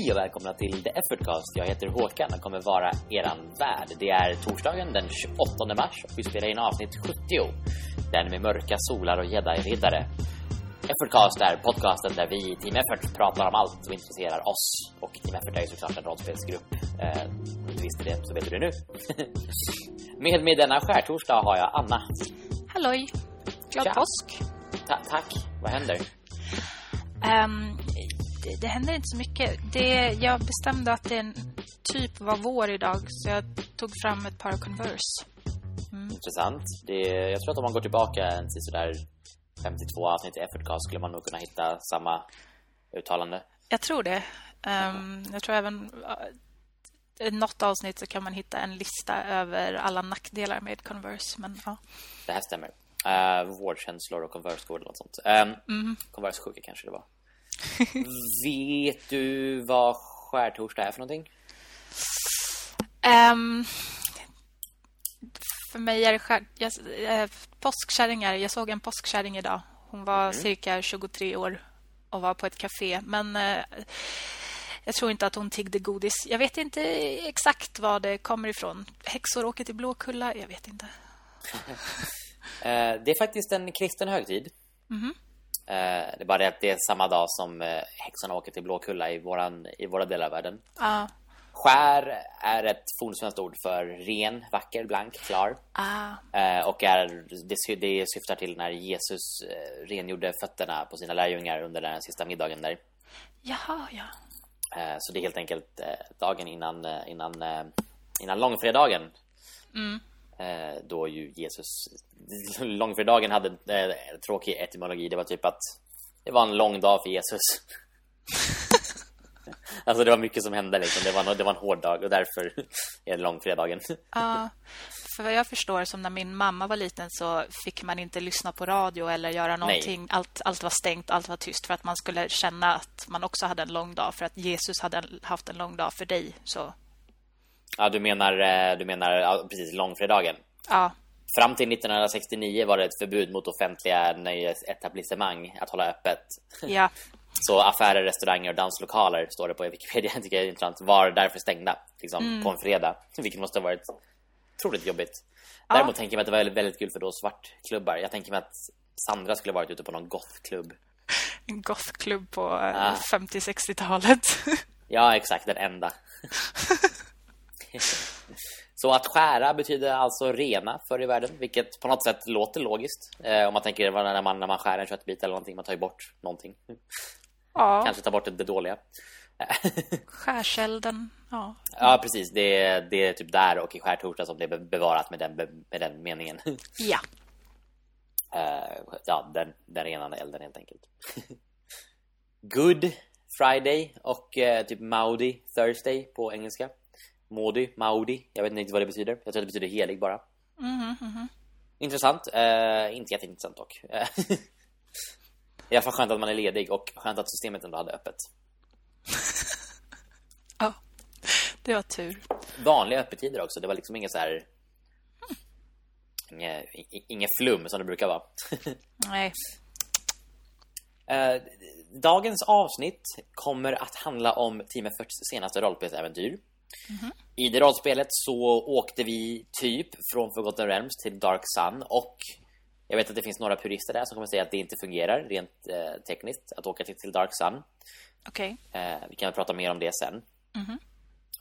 Hej och välkomna till The Effortcast. Jag heter Håkan och kommer vara eran värd. Det är torsdagen den 28 mars och vi spelar in avsnitt 70. Den med mörka solar och jedi-riddare. Effortcast är podcasten där vi i Team Effort pratar om allt som intresserar oss. Och Team Effort är ju såklart en rollspelsgrupp. Eh, om du visste det så vet du det nu. med mig denna skärtorsdag har jag Anna. Halloj! Glad Tja. påsk! Ta tack. Vad händer? Ehm, det, det händer inte så mycket. Det, jag bestämde att det en typ var vår idag så jag tog fram ett par Converse. Intressant. Det, jag tror att om man går tillbaka en till sådär 52 avsnitt i Effortcast skulle man nog kunna hitta samma uttalande. Jag tror det. Ehm, jag tror även uh, i något avsnitt så kan man hitta en lista över alla nackdelar med Converse. Men ja. Det här stämmer. Uh, vårdkänslor och Converse-skor eller något sånt. Um, Mm. Converse-sjuka kanske det var. Vet du vad skärtorsdag är för någonting? Ehm, för mig är det skär, jag, eh, påskkärringar. Jag såg en påskkärring idag. Hon var cirka 23 år och var på ett café. Men eh, jag tror inte att hon tiggde godis. Jag vet inte exakt var det kommer ifrån. Häxor åker till Blåkulla. Jag vet inte. Eh, det är faktiskt en kristen högtid. Eh, det är bara det att det är samma dag som uh, häxorna åker till Blåkulla i, våran, i våra delar av världen. Ah, Skär är ett fornsvenskt ord för ren, vacker, blank, klar. ah, Eh, och är, det, det syftar till när Jesus eh, rengjorde fötterna på sina lärjungar under den sista middagen där. jaha, ja. Eh, så det är helt enkelt eh, dagen innan, eh, innan, eh, innan långfredagen. Eh, då ju Jesus... Långfredagen hade eh, tråkig etymologi. Det var typ att det var en lång dag för Jesus. alltså det var mycket som hände liksom. Det var, det var en hård dag och därför är det långfredagen. Ja, för vad jag förstår, som när min mamma var liten så fick man inte lyssna på radio eller göra någonting. Allt, allt var stängt, allt var tyst för att man skulle känna att man också hade en lång dag. För att Jesus hade haft en lång dag för dig. Så ja, du menar, eh, du menar ja, precis långfredagen. ja, Fram till 1969 var det ett förbud mot offentliga nöjesetablissemang att hålla öppet. ja, Så affärer, restauranger och danslokaler, står det på Wikipedia, tycker jag är intressant, var därför stängda liksom, på en fredag. Vilket måste ha varit otroligt jobbigt. Däremot tänker jag mig att det var väldigt, väldigt kul för då svartklubbar. Jag tänker mig att Sandra skulle varit ute på någon gothklubb. en gothklubb på eh, 50-60-talet. Ja, exakt, den enda. Så att skära betyder alltså rena förr i världen, vilket på något sätt låter logiskt. Eh, om man tänker när man, när man skär en köttbit eller någonting, man tar ju bort någonting. ja, Kanske tar bort det dåliga. skärselden. Ja, Ja, precis. Det är, det är typ där och i skärtorsdag som det är be- bevarat med den, med den meningen. ja. Eh, ja, den, den renande elden helt enkelt. Good Friday och eh, typ Maudi Thursday på engelska. Maudi, Maudi. Jag vet inte vad det betyder. Jag tror att det betyder helig bara. Intressant. Eh, inte jätteintressant dock. Eh, I alla fall skönt att man är ledig och skönt att systemet ändå hade öppet. ja. Det var tur. Vanliga öppettider också. Det var liksom inget så här... Inget flum som det brukar vara. Nej. Eh, dagens avsnitt kommer att handla om Team Efforts senaste rollspelsäventyr. I det rollspelet så åkte vi typ från Forgotten Realms till Dark Sun och jag vet att det finns några purister där som kommer säga att det inte fungerar rent eh, tekniskt att åka till, till Dark Sun. Okej. Eh, vi kan prata mer om det sen.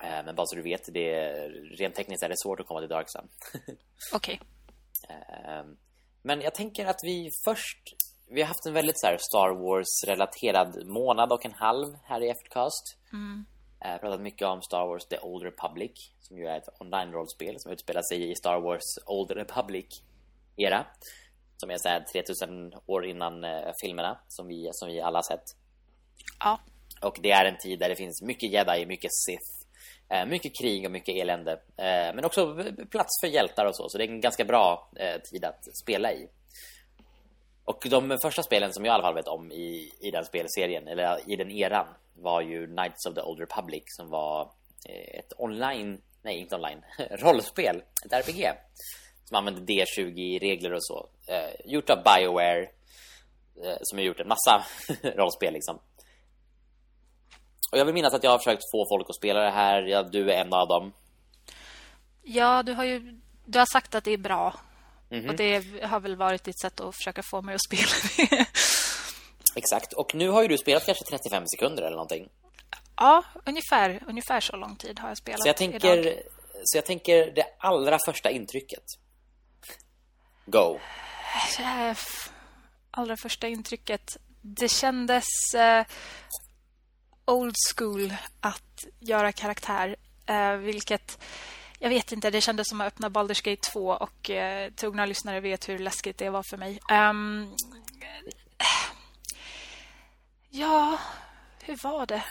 Eh, men bara så du vet, det, rent tekniskt är det svårt att komma till Dark Sun. Okej. Ehm, Men jag tänker att vi först Vi har haft en väldigt så här Star Wars-relaterad månad och en halv här i Eftercast Eh, Pratat mycket om Star Wars The Old Republic Som ju är ett online-rollspel som utspelar sig i Star Wars Old Republic-era Som är så här 3000 år innan eh, filmerna som vi, som vi alla har sett Ja. och det är en tid där det finns mycket jedi, mycket sith eh, Mycket krig och mycket elände Men också plats för hjältar och så Så det är en ganska bra tid att spela i och de första spelen som jag i alla fall vet om i, i den spelserien Eller i den eran Var ju Knights of the Old Republic Som var eh, ett online Nej, inte online Rollspel, ett RPG Som använde D20-regler och så eh, Gjort av Bioware eh, Som har gjort en massa rollspel liksom och jag vill minnas att jag har försökt få folk att spela det här. Ja, du är en av dem. Ja, du har ju du har sagt att det är bra. Mm. Och det har väl varit ditt sätt att försöka få mig att spela det. Exakt. Och nu har ju du spelat kanske 35 sekunder eller någonting. Ja, ungefär, ungefär så lång tid har jag spelat så jag tänker, idag. Så jag tänker det allra första intrycket. Go. Eh, allra första intrycket. Det kändes uh, old school att göra karaktär. Uh, vilket, jag vet inte, det kändes som att öppna Baldur's Gate 2 och uh, trogna lyssnare vet hur läskigt det var för mig. Um, ja, hur var det?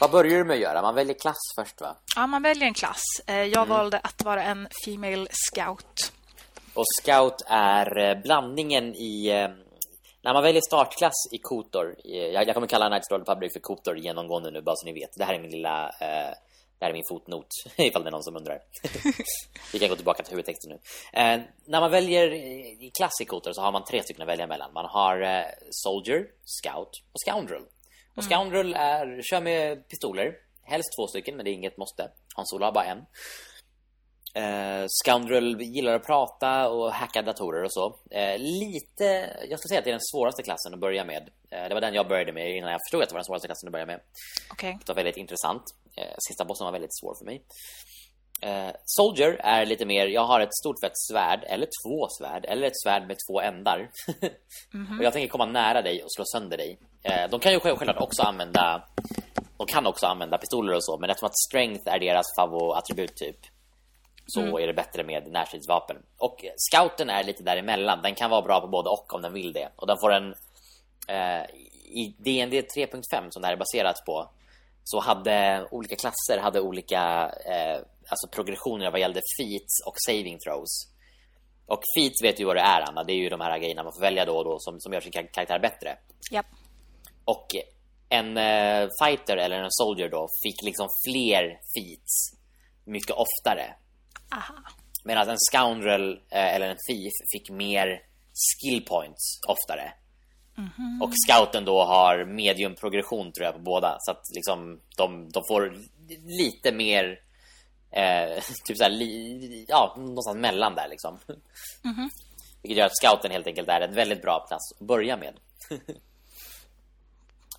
Vad börjar du med att göra? Man väljer klass först va? Ja, man väljer en klass. Eh, jag mm. valde att vara en female scout. Och scout är eh, blandningen i... Eh, när man väljer startklass i Kotor... Jag kommer kalla Knights of Republic för Kotor genomgående nu, bara så ni vet. Det här är min lilla... Det här är min fotnot, ifall det är någon som undrar. Vi kan gå tillbaka till huvudtexten nu. när man väljer i klass i Kotor så har man tre stycken att välja mellan. Man har Soldier, Scout och Scoundrel. Och Scoundrel är, kör med pistoler. Helst två stycken, men det är inget måste. Han Solo har bara en. Uh, Scoundrel gillar att prata och hacka datorer och så. Uh, lite, jag ska säga att det är den svåraste klassen att börja med. Uh, det var den jag började med innan jag förstod att det var den svåraste klassen att börja med. Okay. Det var väldigt intressant. sista bossen var väldigt svår för mig. Soldier är lite mer, jag har ett stort fett svärd, eller två svärd, eller ett svärd med två ändar. mm -hmm. och jag tänker komma nära dig och slå sönder dig. Eh, de kan ju självklart också använda de kan också använda pistoler och så, men eftersom att strength är deras favoritattribut typ så mm. är det bättre med närstridsvapen. Och scouten är lite däremellan. Den kan vara bra på både och om den vill det. Och den får en eh, i D&D 3.5 som det här är baserat på så hade olika klasser hade olika eh, alltså progressioner vad gällde feats och saving throws. Och feats vet ju vad det är Anna, det är ju de här grejerna man får välja då och då som, som gör sin karaktär bättre. Yep. Och en uh, fighter eller en soldier då fick liksom fler feats mycket oftare. Aha. Medan en scoundrel uh, eller en thief fick mer skill points oftare. Mm -hmm. Och scouten då har medium progression tror jag på båda så att liksom de, de får lite mer eh, typ så här, li, ja, någonstans mellan där liksom. Mm -hmm. Vilket gör att scouten helt enkelt är en väldigt bra plats att börja med.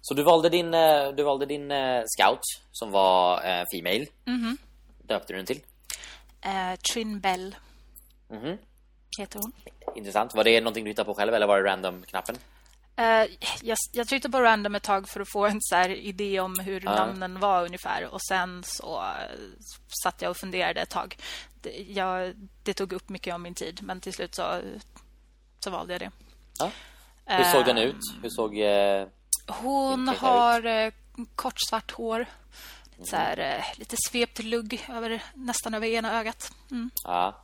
Så du valde din, eh, du valde din uh, scout som var uh, female. Mm -hmm. Döpte du den till? Uh, Trin Bell. Mm -hmm. Heter hon. Intressant. Var det någonting du hittade på själv eller var det random-knappen? Uh, jag, jag tryckte på random ett tag för att få en så idé om hur uh. namnen var ungefär. Och sen så uh, satt jag och funderade ett tag. Det, jag, det tog upp mycket av min tid, men till slut så, så valde jag det. Hur såg den ut? Hur såg... Hon har eh, kort svart hår. Så här, eh, lite svept lugg över, nästan över ena ögat. Mm. Ja.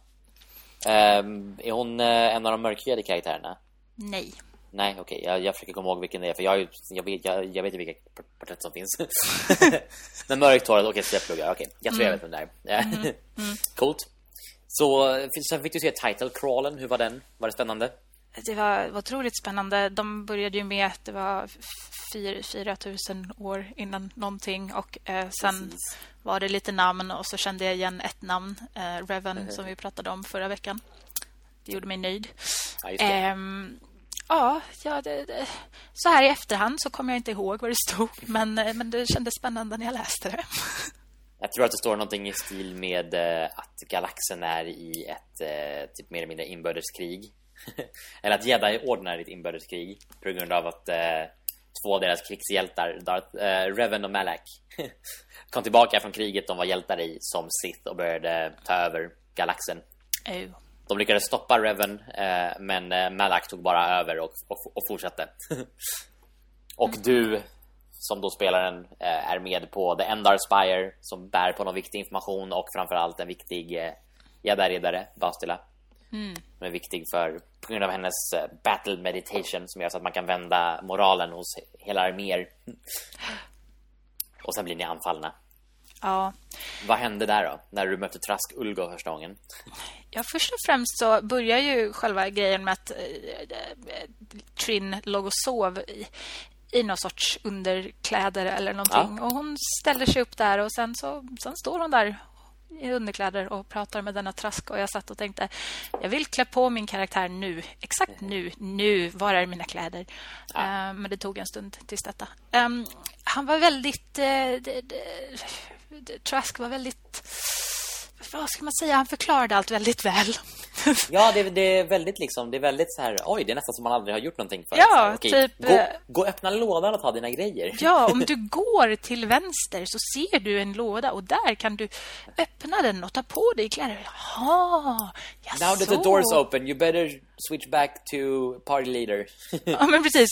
Um, är hon uh, en av de mörkhyade karaktärerna? Nej. Nej, okej. Okay. Jag, jag försöker komma ihåg vilken det är. För jag, jag, vet, jag, jag vet vilka porträtt som finns. Den mörkt håret, okej, okay, svepluggar. Okej, okay. jag tror mm. jag vet vem det är. Mm. Mm. Coolt. Så sen fick du se title crawlen. Hur var den? Var det spännande? det var, var otroligt spännande. De började ju med att det var 4 000 år innan någonting och eh, sen Precis. var det lite namn och så kände jag igen ett namn, eh, Reven, mm. som vi pratade om förra veckan. Det gjorde mig nöjd. Ja, eh, ja, ja det, det, så här i efterhand så kommer jag inte ihåg vad det stod, men, eh, men det kändes spännande när jag läste det. Jag tror att det står någonting i stil med eh, att galaxen är i ett eh, typ mer eller mindre inbördeskrig eller att Jedi ordnar ett inbördeskrig på grund av att två av deras krigshjältar, Darth, eh, Revan och Malak, kom tillbaka från kriget de var hjältar i som Sith och började ta över galaxen. Oh. De lyckades stoppa Revan, eh, men eh, Malak tog bara över och, och, och fortsatte. och mm. du, som då spelaren, eh, är med på The Endar Spire som bär på någon viktig information och framförallt en viktig eh, Jedi-riddare, Bastila. Mm. Som är viktig för, på grund av hennes battle meditation som gör så att man kan vända moralen hos hela arméer. Och sen blir ni anfallna. Ja. Vad hände där då? När du mötte Trask Ulgo första gången? Ja, först och främst så börjar ju själva grejen med att äh, Trin låg och sov i, i någon sorts underkläder eller någonting. Ja. Och hon ställer sig upp där och sen, så, sen står hon där i underkläder och pratar med denna trask. Och jag satt och tänkte, jag vill klä på min karaktär nu. Exakt nu. Nu. Var är mina kläder? Ja. Uh, men det tog en stund tills detta. Um, han var väldigt... Uh, Trask var väldigt vad ska man säga, han förklarade allt väldigt väl. ja, det, det, är väldigt liksom, det är väldigt så här, oj, det är nästan som man aldrig har gjort någonting för. Ja, Okej, typ... Gå, eh, gå öppna lådan och ta dina grejer. ja, om du går till vänster så ser du en låda och där kan du öppna den och ta på dig kläder. Jaha, Now that the door's open, you better switch back to party leader. ja, men precis.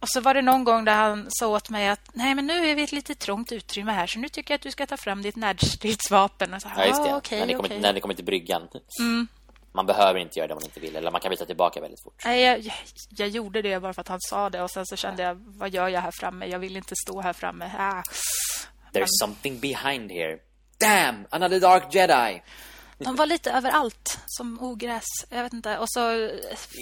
Och så var det någon gång där han sa åt mig att nej men nu är vi ett lite trångt utrymme här så nu tycker jag att du ska ta fram ditt närstridsvapen. Och så, ja, just det. Ah, okay, när, ni kommer, okay. när ni kommer till bryggan. Mm. Man behöver inte göra det man inte vill Eller man kan byta tillbaka väldigt fort Nej, jag, jag, gjorde det bara för att han sa det Och sen så kände jag, vad gör jag här framme? Jag vill inte stå här framme ah. There's something behind here Damn, another dark jedi de var lite överallt som ogräs. Jag vet inte. Och så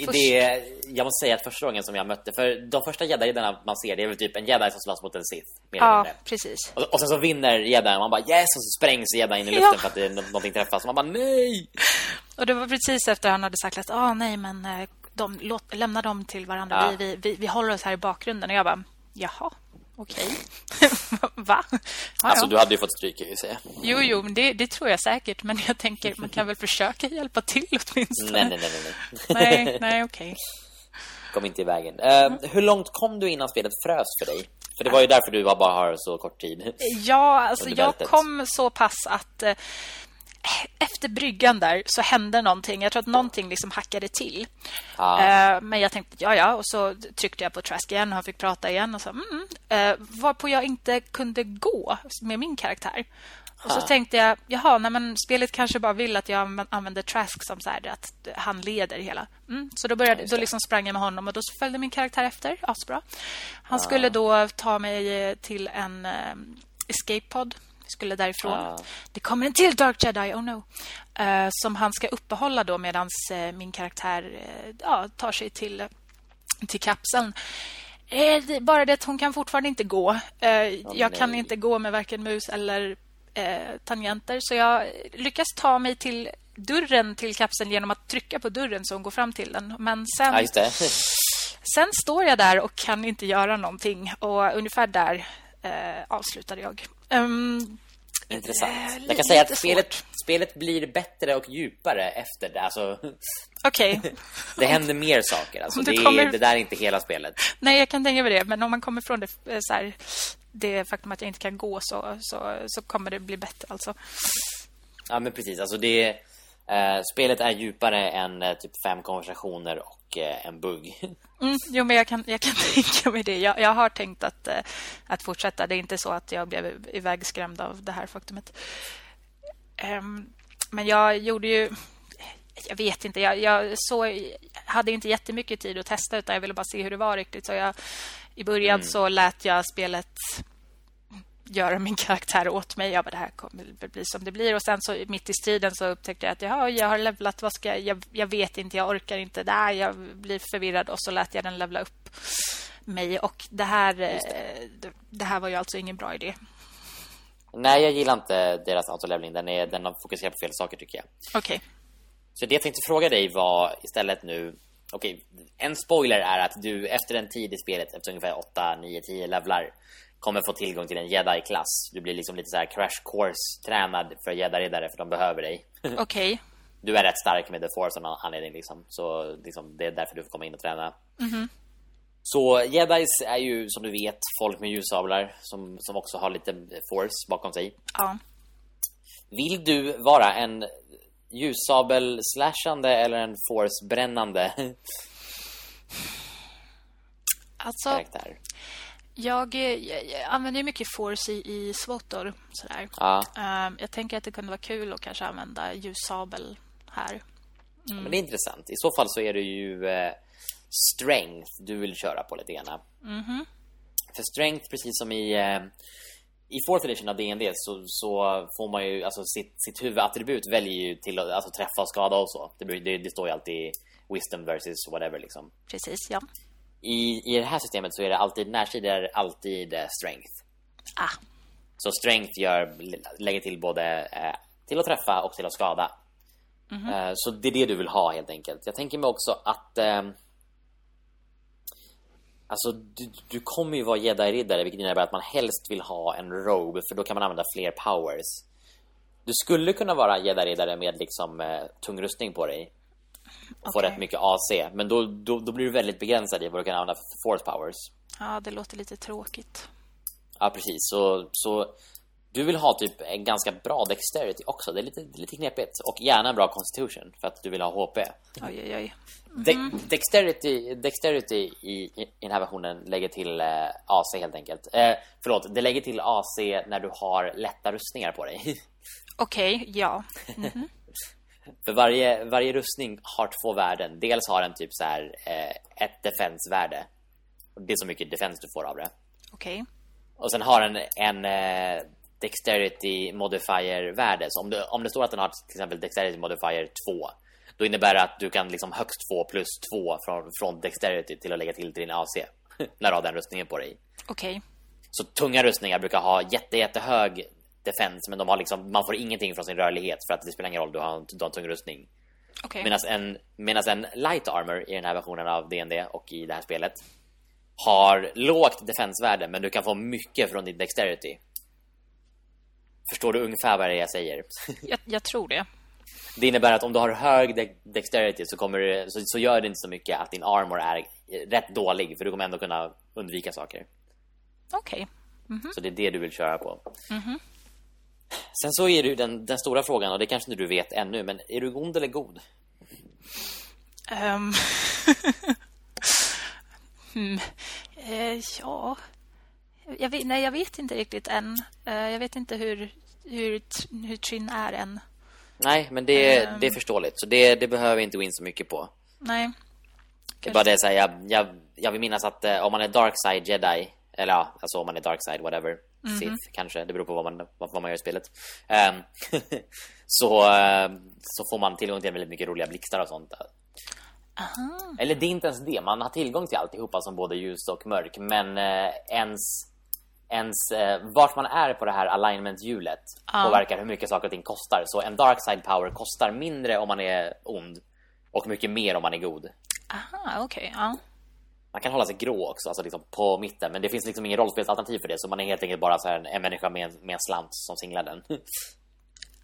först... det, jag måste säga att första gången som jag mötte för de första jedi man ser det är väl typ en jedi som slåss mot en Sith Ja, precis. Och, och sen så vinner jedi och man bara yes och så sprängs jedi in i luften ja. för att det, någonting träffas och man bara nej. Och det var precis efter han hade sagt att ah, nej men eh, de låt, lämna dem till varandra. Ja. Vi, vi, vi, vi håller oss här i bakgrunden och jag bara jaha. Okej. Va? Ja, alltså, du hade ju fått stryk, i säga. Jo, jo, men det, det, tror jag säkert. Men jag tänker, man kan väl försöka hjälpa till åtminstone. Nej, nej, nej. Nej, nej, nej okej. Okay. Kom inte i vägen. Uh. Hur långt kom du innan spelet frös för dig? För det var ju därför du bara har så kort tid. Ja, alltså jag kom så pass att uh, efter bryggan där så hände någonting. Jag tror att någonting liksom hackade till. Ah. Men jag tänkte, ja, ja. Och så tryckte jag på Trask igen och han fick prata igen. Och så, mm, uh, varpå jag inte kunde gå med min karaktär. Och så tänkte jag, jaha, nej, men spelet kanske bara vill att jag använder Trask som så här, att han leder hela. Mm. Så då, började, då liksom sprang jag med honom och då följde min karaktär efter. Asbra. Han skulle då ta mig till en um, escape pod skulle därifrån. Ah. Det kommer en till Dark Jedi, oh no. Uh, som han ska uppehålla då medan uh, eh, min karaktär uh, ja, tar sig till, till kapseln. Det bara det att hon kan fortfarande inte gå. Oh, jag nej. kan inte gå med varken mus eller tangenter. Så jag lyckas ta mig till dörren till kapseln genom att trycka på dörren så hon går fram till den. Men sen... Ja, sen står jag där och kan inte göra någonting. Och ungefär där eh, avslutade jag. Um, Intressant. Eh, jag kan säga att spelet, spelet blir bättre och djupare efter det. Alltså, Okej. Okay. det händer mer saker. Alltså, det, kommer... är, det där är inte hela spelet. Nej, jag kan tänka mig det. Men om man kommer från det, eh, så här, det faktum att jag inte kan gå så, så, så kommer det bli bättre. Alltså. Ja, men precis. Alltså det, eh, spelet är djupare än eh, typ fem konversationer och eh, en bugg. Mm, jo, men jag kan, jag kan tänka mig det. Jag, jag har tänkt att, eh, att fortsätta. Det är inte så att jag blev ivägskrämd av det här faktumet. Um, men jag gjorde ju... Jag vet inte. Jag, jag så, hade inte jättemycket tid att testa utan jag ville bara se hur det var riktigt. Så jag, I början mm. så lät jag spelet göra min karaktär åt mig. Jag bara, det här kommer bli som det blir. Och sen så mitt i striden så upptäckte jag att jaha, jag har levlat. Vad ska jag, jag, jag vet inte, jag orkar inte. Där jag blir förvirrad och så lät jag den levla upp mig. Och det här, det. Eh, det. här var ju alltså ingen bra idé. Nej, jag gillar inte deras autolevling. Den, är, den fokuserar på fel saker tycker jag. Okej. Okay. Så det jag tänkte fråga dig var istället nu Okej, en spoiler är att du efter en tid i spelet Efter ungefär 8, 9, 10 levlar kommer få tillgång till en Jedi-klass. Du blir liksom lite så här crash course-tränad för Jedi-riddare för de behöver dig. Okej. Okay. Du är rätt stark med The Force av någon anledning liksom. Så liksom, det är därför du får komma in och träna. Mm -hmm. Så Jedis är ju som du vet folk med ljussablar som, som också har lite Force bakom sig. Ja. Vill du vara en ljussabel-slashande eller en Force-brännande alltså, karaktär? Jag, jag, jag använder mycket Force i, i Svotor. Sådär. Ja. Um, jag tänker att det kunde vara kul att kanske använda ljussabel här. Mm. Men det är intressant. I så fall så är det ju eh, Strength du vill köra på lite grann. Mm -hmm. För Strength, precis som i... Eh, i 4th edition av D&D så, så får man ju alltså sitt, sitt huvudattribut väljer ju till att alltså, träffa och skada och så. Det, det, det står ju alltid wisdom versus whatever liksom. Precis, ja. I, I det här systemet så är det alltid närsidor alltid eh, strength. Ah, Så strength gör, lägger till både eh, till att träffa och till att skada. Eh, så det är det du vill ha helt enkelt. Jag tänker mig också att eh, Alltså du, du kommer ju vara jedi-riddare vilket innebär att man helst vill ha en robe för då kan man använda fler powers. Du skulle kunna vara jedi-riddare med liksom eh, tung rustning på dig och få Okej. rätt mycket AC men då, då, då blir du väldigt begränsad i vad du kan använda för force powers. ja, det låter lite tråkigt. Ja, precis. Så, så du vill ha typ en ganska bra dexterity också. Det är lite, lite knepigt. Och gärna en bra constitution för att du vill ha HP. Oj, oj, oj. De dexterity, dexterity i, i den här versionen lägger till eh, AC helt enkelt. Eh, förlåt, det lägger till AC när du har lätta rustningar på dig. Okej, ja. För varje, varje rustning har två värden. Dels har den typ så här eh, ett defense-värde. Och Det är så mycket defense du får av det. Okej. Och sen har den en eh, Dexterity modifier-värde. Så om det, om det står att den har till exempel Dexterity modifier 2 då innebär det att du kan liksom högst få plus 2 från, från Dexterity till att lägga till din AC. när du har den rustningen på dig. Okej. Så tunga rustningar brukar ha jätte, jättehög defense men de har liksom, man får ingenting från sin rörlighet för att det spelar ingen roll, du har en, du har en tung rustning. Okej. Medan en, medans en light armor i den här versionen av D&D och i det här spelet har lågt defensvärde men du kan få mycket från din dexterity. Förstår du ungefär vad det är jag säger? Jag, jag tror det. Det innebär att om du har hög de dexterity så, kommer det, så, så gör det inte så mycket att din armor är rätt dålig för du kommer ändå kunna undvika saker. Okej. Så det är det du vill köra på. Sen så är det ju den, den stora frågan och det kanske inte du vet ännu men är du ond eller god? Ehm. hmm. eh, ja... Jag vet, nej, jag vet inte riktigt än. Eh, jag vet inte hur, hur, hur Trin är än. Nej, men det, Ehm. det är förståeligt. Så det, det behöver vi inte gå in så mycket på. Nej. Det är bara det så här, jag, jag, jag vill minnas att eh, om man är dark side jedi eller ja, alltså om man är dark side whatever Sith kanske, det beror på vad man, vad, man gör i spelet. Ehm, så, eh, så får man tillgång till väldigt mycket roliga blixtar och sånt. Eller det är inte ens det, man har tillgång till alltihopa som både ljus och mörk. Men eh, ens, ens eh, vart man är på det här alignment-hjulet Ja. påverkar hur mycket saker och ting kostar. Så en dark side power kostar mindre om man är ond och mycket mer om man är god. Aha, okej. Ja. Man kan hålla sig grå också, alltså liksom på mitten. Men det finns liksom ingen rollspelsalternativ för det. Så man är helt enkelt bara så här en, människa med en, med en slant som singlar den.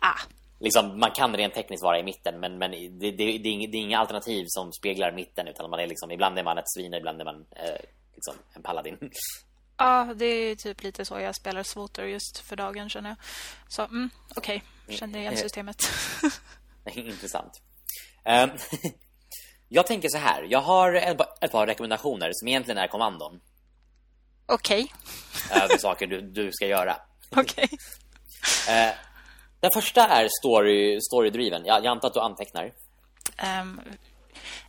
Ah, liksom, man kan rent tekniskt vara i mitten, men, men det, det, det, är inga, det är inga alternativ som speglar mitten. Utan man är liksom, ibland är man ett svin, ibland är man eh, liksom en paladin. ja, det är typ lite så jag spelar Svoter just för dagen känner jag. Så, mm, okej. Känner igen systemet. Intressant. Ehm, jag tänker så här. Jag har ett, par- ett par rekommendationer som egentligen är kommandon. Okej. Över saker du, du ska göra. Okej. Eh, den första är story, story-driven. Jag, jag antar att du antecknar. Ehm,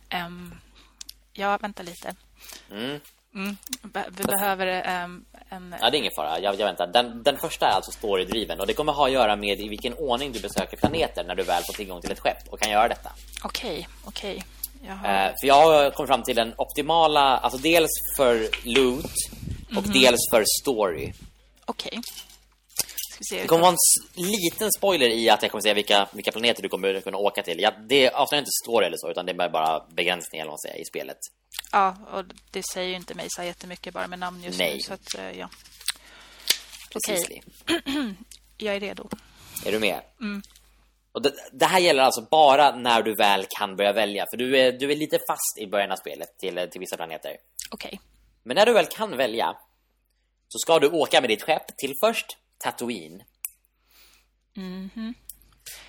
ehm, ja, vänta lite. Mm. Mm, be- vi behöver ehm, en... Ja, det är ingen fara. Jag, jag väntar. Den, den första är alltså storydriven och det kommer ha att göra med i vilken ordning du besöker planeter när du väl får tillgång till ett skepp och kan göra detta. Okej, okej. Jaha. Eh, för jag har kommit fram till den optimala, alltså dels för loot och dels för story. Okej. Se. Det kommer vara en liten spoiler i att jag kommer säga vilka, vilka planeter du kommer kunna åka till. Ja, det avslöjar inte story eller så, utan det är bara begränsningar eller vad säger, i spelet. Ja, och det säger ju inte mig så jättemycket bara med namn just Nej. nu. Så att, eh, ja. Okej, Precis. jag är redo. Är du med? Och det, det här gäller alltså bara när du väl kan börja välja. För du är, du är lite fast i början av spelet till, till vissa planeter. Okej. Men när du väl kan välja så ska du åka med ditt skepp till först Tatooine.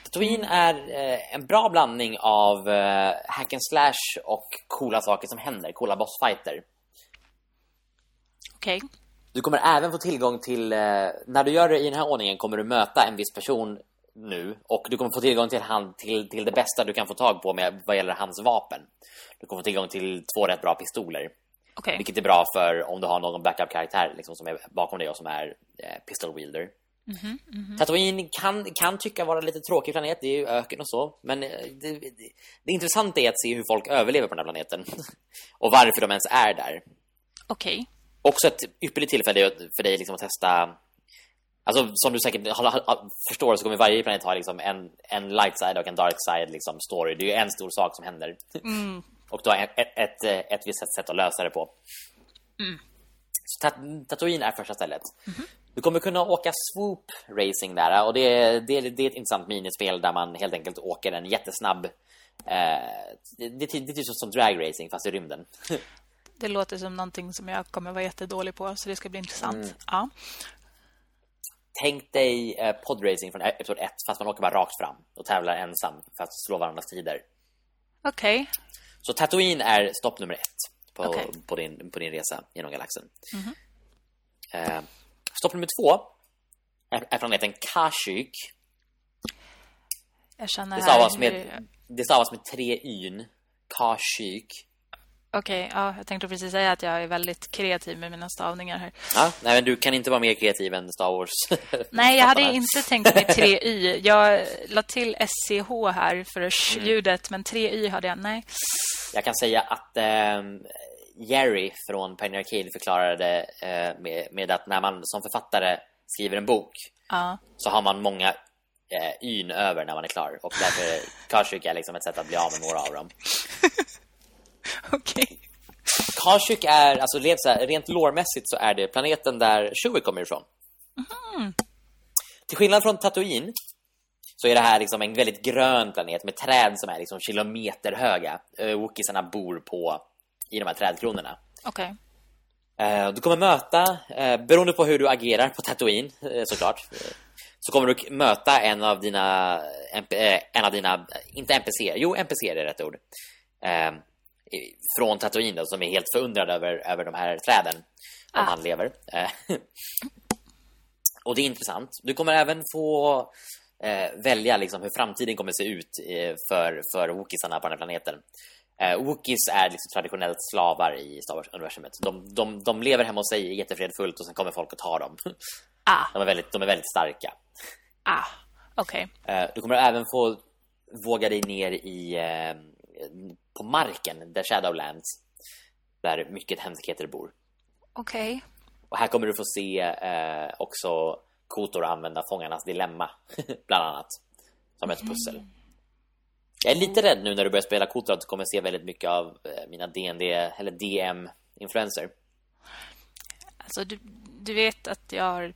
Tatooine är eh, en bra blandning av eh, hack and slash och coola saker som händer, coola bossfighter. Okej. Du kommer även få tillgång till, eh, när du gör det i den här ordningen kommer du möta en viss person nu och du kommer få tillgång till, han, till, till det bästa du kan få tag på med vad gäller hans vapen. Du kommer få tillgång till två rätt bra pistoler. Okej. Vilket är bra för om du har någon backup-karaktär liksom, som är bakom dig och som är eh, pistol wielder. Mm -hmm. Tatooine kan, kan tycka vara lite tråkig planet, det är ju öken och så. Men det, det, det intressanta är att se hur folk överlever på den här planeten. och varför de ens är där. Okej. Okay. Också ett ypperligt tillfälle för dig liksom att testa Alltså som du säkert förstår så kommer varje planet ha liksom en, en light side och en dark side liksom story. Det är ju en stor sak som händer. Mm. och du har ett, ett, ett, ett visst sätt att lösa det på. Mm. Så Tatooine är första stället. Mm -hmm. Du kommer kunna åka swoop racing där och det, det, det är ett intressant minispel där man helt enkelt åker en jättesnabb eh, det, det, det är typ som drag racing fast i rymden. Det låter som någonting som jag kommer vara jättedålig på så det ska bli intressant. Mm. Ja. Tänk dig eh, podracing från episod 1 fast man åker bara rakt fram och tävlar ensam för att slå varandras tider. Okej. Okay. Så Tatooine är stopp nummer ett på, okay. på, din, på din resa genom galaxen. Mm -hmm. eh, stopp nummer två är, är planeten Kashyyyk. Jag känner det stavas, med, det stavas med tre yn. Kashyyyk. Okej, okay, ja, jag tänkte precis säga att jag är väldigt kreativ med mina stavningar här. Ja, nej, men du kan inte vara mer kreativ än Star Wars. nej, jag hade inte tänkt mig 3Y. Jag la till SCH här för mm. ljudet, men 3Y hade jag, nej. Jag kan säga att eh, Jerry från Penny Arcade förklarade eh, med, med, att när man som författare skriver en bok ja. så har man många eh, yn över när man är klar. Och därför Karsyk är liksom ett sätt att bli av med några av dem. Okej. Okay. Kashyyyk är, alltså rent, så här, rent lårmässigt så är det planeten där Chewie kommer ifrån. Mm. Till skillnad från Tatooine så är det här liksom en väldigt grön planet med träd som är liksom kilometer höga. Uh, Wookisarna bor på i de här trädkronorna. Okej. Okay. Uh, du kommer möta, uh, beroende på hur du agerar på Tatooine uh, såklart, så kommer du möta en av dina, en av dina, inte NPC, jo NPC är det rätt ord från Tatooine då, som är helt förundrad över, över de här träden om ah. han lever. Eh, och det är intressant. Du kommer även få eh, välja liksom, hur framtiden kommer se ut eh, för, för Wookisarna på den här planeten. Eh, Wookis är liksom traditionellt slavar i Star Wars-universumet. De, de, de lever hemma hos sig jättefredfullt och sen kommer folk att ta dem. Ah. De, är väldigt, de är väldigt starka. Ah, okej. Okay. Eh, du kommer även få våga dig ner i eh, på marken där Shadowlands där mycket hemskheter bor. Okej. Okay. Och här kommer du få se eh, också Kotor använda Fångarnas dilemma bland annat som ett pussel. Mm. Jag är lite rädd nu när du börjar spela Kotor att du kommer se väldigt mycket av eh, mina DND eller DM influencer. Alltså du, du vet att jag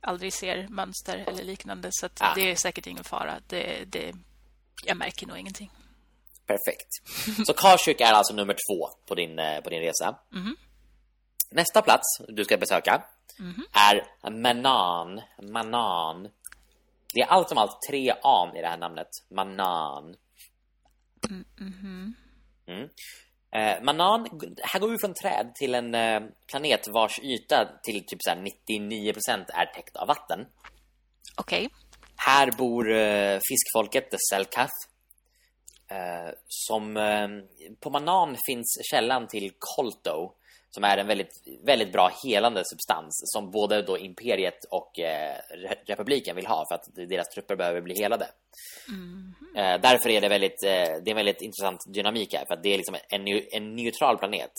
aldrig ser mönster eller liknande så ah. det är säkert ingen fara. Det, det, jag märker nog ingenting. Perfekt. Så Karlsjök är alltså nummer två på din, eh, på din resa. Mm. Nästa plats du ska besöka mm. är Manan. Manan. Det är allt som allt tre an i det här namnet. Manan. Mm. Mm. Eh, Manan, här går vi från träd till en eh, planet vars yta till typ så 99% är täckt av vatten. Okej. Okay. Här bor eh, fiskfolket, The Selkath. Eh, som eh, på Manan finns källan till Kolto som är en väldigt, väldigt bra helande substans som både då imperiet och eh, republiken vill ha för att deras trupper behöver bli helade. Mm. Eh, därför är det väldigt, eh, det är en väldigt intressant dynamik här för att det är liksom en, en neutral planet.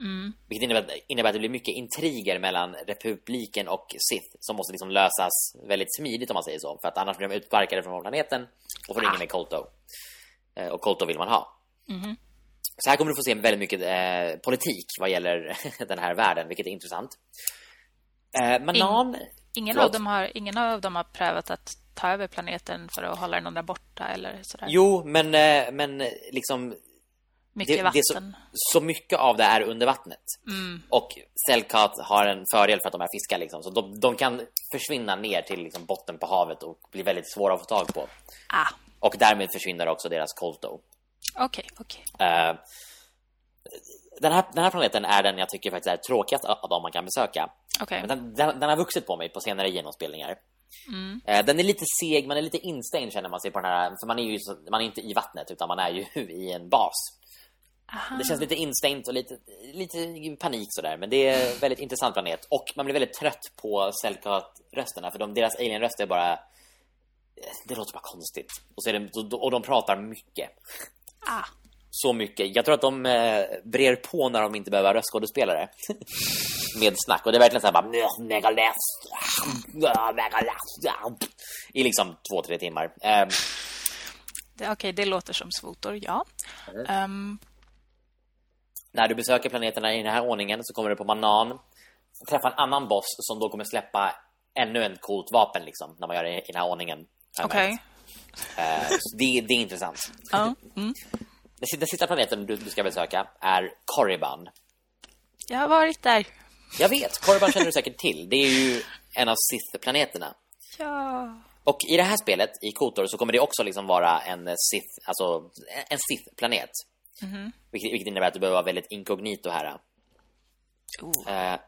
Mm. Vilket innebär, innebär att det blir mycket intriger mellan republiken och Sith som måste liksom lösas väldigt smidigt om man säger så. För att annars blir de utsparkade från planeten och får ah. ingen med Kolto. Eh, och Kolto vill man ha. Mm. Så här kommer du få se väldigt mycket eh, politik vad gäller den här världen, vilket är intressant. Eh, Manan... In, ingen, av dem har, ingen av dem har prövat att ta över planeten för att hålla den andra borta eller sådär. Jo, men, eh, men liksom... Mycket det, vatten. Det så, så, mycket av det är under vattnet. Mm. Och Selkat har en fördel för att de är fiskar. Liksom, så de, de kan försvinna ner till liksom, botten på havet och bli väldigt svåra att få tag på. Ah. Och därmed försvinner också deras Kolto. Okej, okay, okej. Okay. Uh, den, här, den här planeten är den jag tycker faktiskt är tråkigast av dem man kan besöka. Okay. Men den, den, den, har vuxit på mig på senare genomspelningar. Mm. Uh, den är lite seg, man är lite instängd känner man sig på den här. För man är ju man är inte i vattnet utan man är ju i en bas. Aha. Det känns lite instängt och lite, lite panik sådär. Men det är väldigt intressant planet. Och man blir väldigt trött på Selkat-rösterna. För de, deras alien-röster är bara... Det låter bara konstigt. Och, så är det, och de pratar mycket. Ah. Så mycket. Jag tror att de eh, brer på när de inte behöver ha röstskådespelare. Med snack. Och det är verkligen så här bara... I liksom två, tre timmar. Um, Okej, okay, det låter som svotor, ja. Mm. Um, när du besöker planeterna i den här ordningen så kommer du på Manan träffa en annan boss som då kommer släppa ännu en coolt vapen liksom när man gör det i den här ordningen. Okej. Okay. Uh, det, det, är intressant. Uh, mm. Den sista planeten du, du ska besöka är Korriban. Jag har varit där. Jag vet, Korriban känner du säkert till. Det är ju en av Sith-planeterna. Ja. Och i det här spelet, i Kotor, så kommer det också liksom vara en Sith, alltså en Sith-planet. Mm -hmm. vilket, vilket, innebär att du behöver vara väldigt inkognito här. Eh,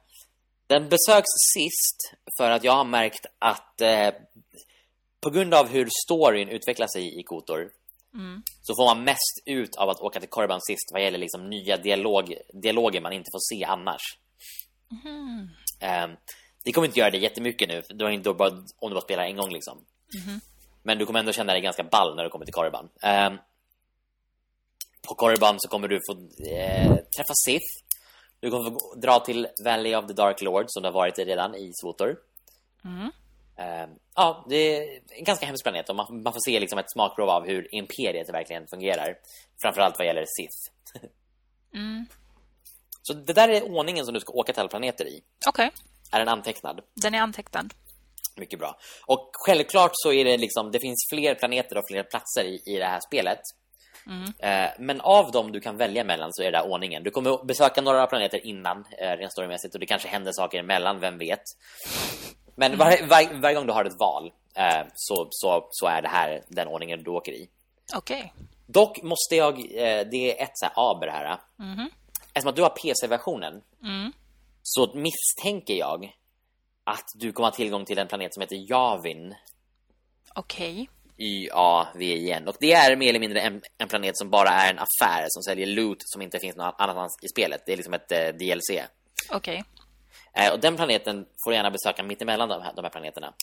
den besöks sist för att jag har märkt att eh, på grund av hur storyn utvecklar sig i Kotor mm. så får man mest ut av att åka till Korban sist vad gäller liksom nya dialog, dialoger man inte får se annars. Mm. Eh, det kommer inte göra det jättemycket nu du har inte bara, om du bara spelar en gång liksom. Mm. Men du kommer ändå känna dig ganska ball när du kommer till Korban. Eh, på Korriban så kommer du få eh, träffa Sith. Du kommer få dra till Valley of the Dark Lord som du har varit i redan i Svotor. Mm. Eh, ja, det är en ganska hemsk planet och man, man får se liksom ett smakprov av hur imperiet verkligen fungerar. Framförallt vad gäller Sith. mm. Så det där är ordningen som du ska åka till alla planeter i. Okej. Okay. Är den antecknad? Den är antecknad. Mycket bra. Och självklart så är det liksom, det finns fler planeter och fler platser i, i det här spelet. Mm. Eh, men av dem du kan välja mellan så är det där ordningen. Du kommer besöka några planeter innan, eh, rent storymässigt, och det kanske händer saker emellan, vem vet. Men mm. varje var, var gång du har ett val eh, så, så, så är det här den ordningen du åker i. Okej. Okay. Dock måste jag, det är ett så här aber här. Mm. Eftersom att du har PC-versionen mm. så misstänker jag att du kommer ha tillgång till en planet som heter Javin. Okej. Okay. Y-A-V-I-N. Och det är mer eller mindre en, en, planet som bara är en affär som säljer loot som inte finns någon annanstans i spelet. Det är liksom ett eh, DLC. Okej. Okay. Eh, och den planeten får du gärna besöka mitt emellan de här, de här planeterna.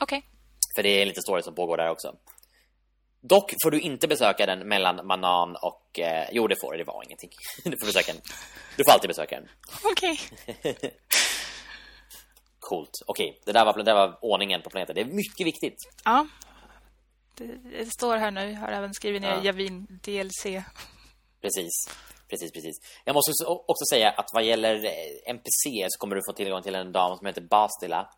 Okej. Okay. För det är en liten story som pågår där också. Dock får du inte besöka den mellan Manan och... Eh, jo, det får du. Det var ingenting. Du får besöka den. Du får alltid besöka den. Okej. Okay. Coolt. Okej, okay. det, där var, det där var ordningen på planeten. Det är mycket viktigt. Ja, det, det, står här nu. Jag har även skrivit ner ja. Javin DLC. Precis. Precis, precis. Jag måste också säga att vad gäller eh, NPC så kommer du få tillgång till en dam som heter Bastila.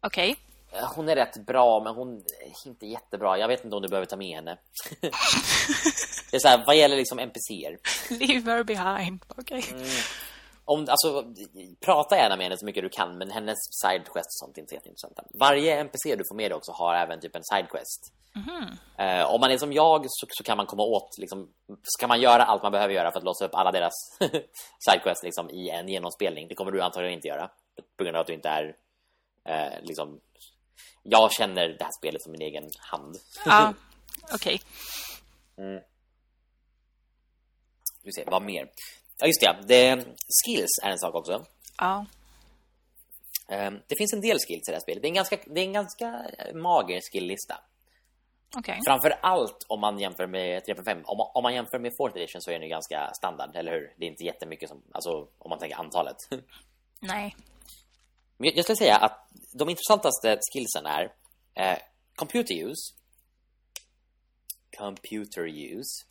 Okej. Okay. Eh, hon är rätt bra, men hon är inte jättebra. Jag vet inte om du behöver ta med henne. det är så här, vad gäller liksom NPCer. Leave her behind. Okej. Okay. Mm om, alltså, prata gärna med henne så mycket du kan Men hennes sidequest och sånt är inte jätteintressant Varje NPC du får med dig också har även typ en sidequest mm. uh, Om man är som jag så, så, kan man komma åt liksom, Så kan man göra allt man behöver göra För att låsa upp alla deras sidequests liksom, I en genomspelning Det kommer du antagligen inte göra På grund av att du inte är uh, liksom, Jag känner det här spelet som min egen hand Ja, okej okay. mm. Vi ser, vad mer? Ja, just det. det. Skills är en sak också. Ja. Um, det finns en del skills i det här spelet. Det är en ganska, det är en ganska mager skilllista. Okay. Framför allt om man jämför med 3.5. Om, om man jämför med 4th edition så är den ganska standard, eller hur? Det är inte jättemycket som, alltså om man tänker antalet. Nej. Men jag skulle säga att de intressantaste skillsen är eh, computer use. Computer use.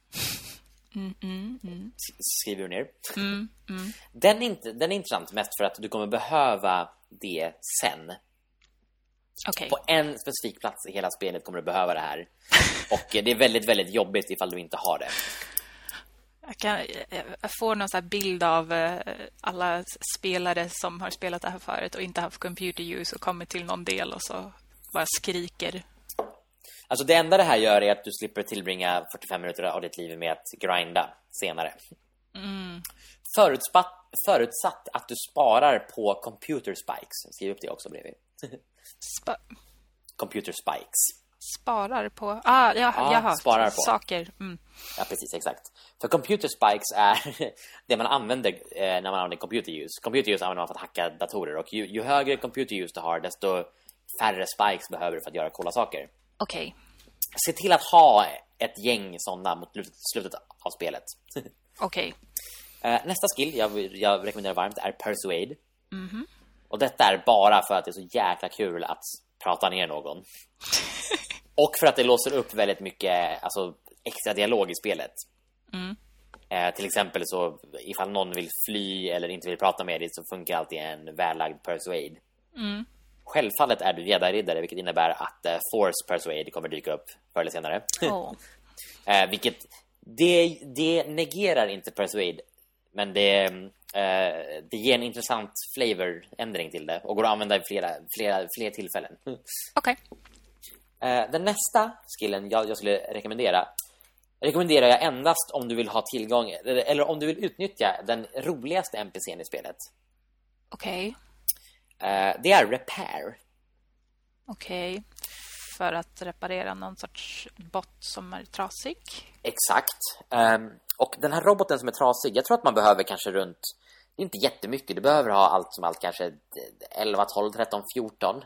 Mm, mm, mm. Skriver du ner. Mm, mm. Den, är inte, den är intressant mest för att du kommer behöva det sen. Okay. På en specifik plats i hela spelet kommer du behöva det här. Och det är väldigt, väldigt jobbigt ifall du inte har det. Jag, kan, jag får någon sån bild av eh, alla spelare som har spelat det här förut och inte haft computer use och kommit till någon del och så bara skriker Alltså det enda det här gör är att du slipper tillbringa 45 minuter av ditt liv med att grinda senare. Mm. Förutsatt, att du sparar på computer spikes. Skriv upp det också bredvid. Sp computer spikes. sparar på... Ah, ja, Ja, jaha, sparar på. saker. Mm. Ja, precis, exakt. För computer spikes är det man använder eh, när man använder computer use. Computer use använder man för att hacka datorer och ju, ju högre computer use du har, desto färre spikes behöver du för att göra coola saker. Okej. Se till att ha ett gäng sådana mot slutet, av spelet. Okej. Eh, nästa skill jag, jag rekommenderar varmt är Persuade. Och detta är bara för att det är så jäkla kul att prata ner någon. Och för att det låser upp väldigt mycket alltså, extra dialog i spelet. Eh, till exempel så ifall någon vill fly eller inte vill prata med dig så funkar alltid en vällagd Persuade. Självfallet är du jedi-riddare vilket innebär att eh, Force Persuade kommer dyka upp förr eller senare. Åh. Eh, vilket det, det negerar inte Persuade men det, eh, det ger en intressant flavor-ändring till det och går att använda i flera, flera, fler tillfällen. Okej. Eh, den nästa skillen jag, jag skulle rekommendera rekommenderar jag endast om du vill ha tillgång eller, om du vill utnyttja den roligaste NPCn i spelet. Okej. Eh, det är Repair. Okej. För att reparera någon sorts bot som är trasig. Exakt. Ehm, och den här roboten som är trasig, jag tror att man behöver kanske runt, inte jättemycket, du behöver ha allt som allt kanske 11, 12, 13, 14.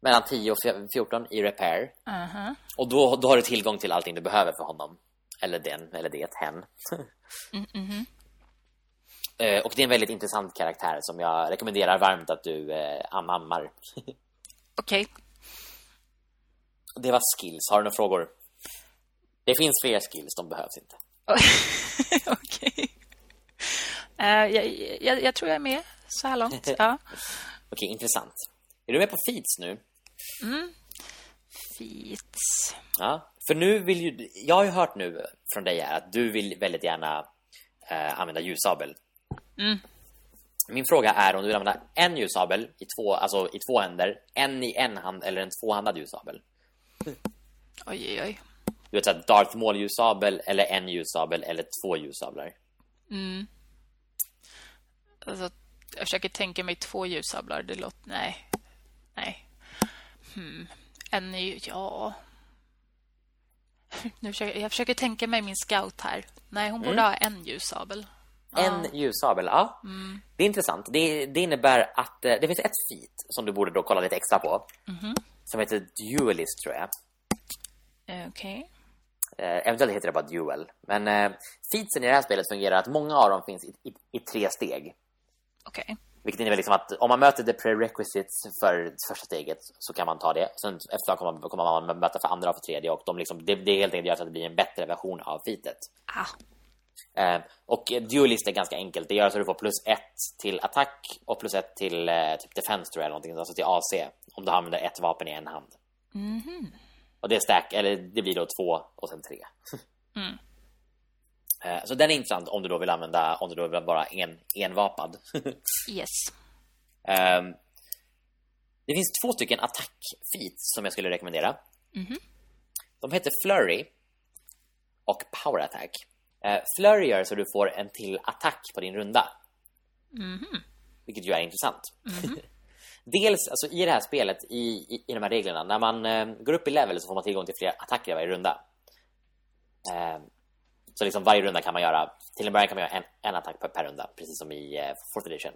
Mellan 10 och 14 i repair. Mhm. Och då, då har du tillgång till allting du behöver för honom. Eller den, eller det, hen. Eh, och det är en väldigt intressant karaktär som jag rekommenderar varmt att du eh, anammar. Okej. det var skills, har du några frågor? Det finns fler skills, de behövs inte. Okej. Eh, jag, jag, jag tror jag är med så här långt. Ja. Okej, intressant. Är du med på feeds nu? Feats. Ja, för nu vill ju... Jag har ju hört nu från dig här att du vill väldigt gärna eh, använda ljussabel. Min fråga är om du vill använda en ljussabel i två, alltså i två händer, en i en hand eller en tvåhandad ljussabel. Oj, oj, oj. Du vet såhär Darth Maul ljussabel eller en ljussabel eller två ljussablar. Alltså, jag försöker tänka mig två ljussablar. Det låter... Nej. Nej. Hmm. En ju... Ja. Nu försöker, jag försöker tänka mig min scout här. Nej, hon borde ha en ljussabel. En ljussabel, ja. Det är intressant. Det, det innebär att eh, det finns ett feat som du borde då kolla lite extra på. Som heter Duelist tror jag. Eh, Okej. Eh, eventuellt heter det bara Duel. Men eh, featsen i det här spelet fungerar att många av dem finns i, i, i tre steg. Okej. Vilket innebär liksom att om man möter the prerequisites för första steget så kan man ta det. Sen efter kommer man, kommer man möta för andra och för tredje och de liksom, det, det är helt enkelt gör så att det blir en bättre version av featet. Ah. Eh, och duelist är ganska enkelt. Det gör så att du får plus ett till attack och plus ett till eh, typ defense tror jag, eller någonting, alltså till AC. Om du använder ett vapen i en hand. Och det är stack, eller det blir då två och sen tre. Eh, så den är intressant om du då vill använda, om du då vill vara en, envapad. Yes. Ehm, det finns två stycken attack feats som jag skulle rekommendera. De heter Flurry och Power Attack. Uh, Flurry gör så du får en till attack på din runda. Vilket ju är intressant. Dels alltså, i det här spelet, i, i, i de här reglerna, när man eh, går upp i level så får man tillgång till fler attacker varje runda. Ehm, så liksom varje runda kan man göra, till en början kan man göra en, en attack per, per runda, precis som i eh, 4th edition.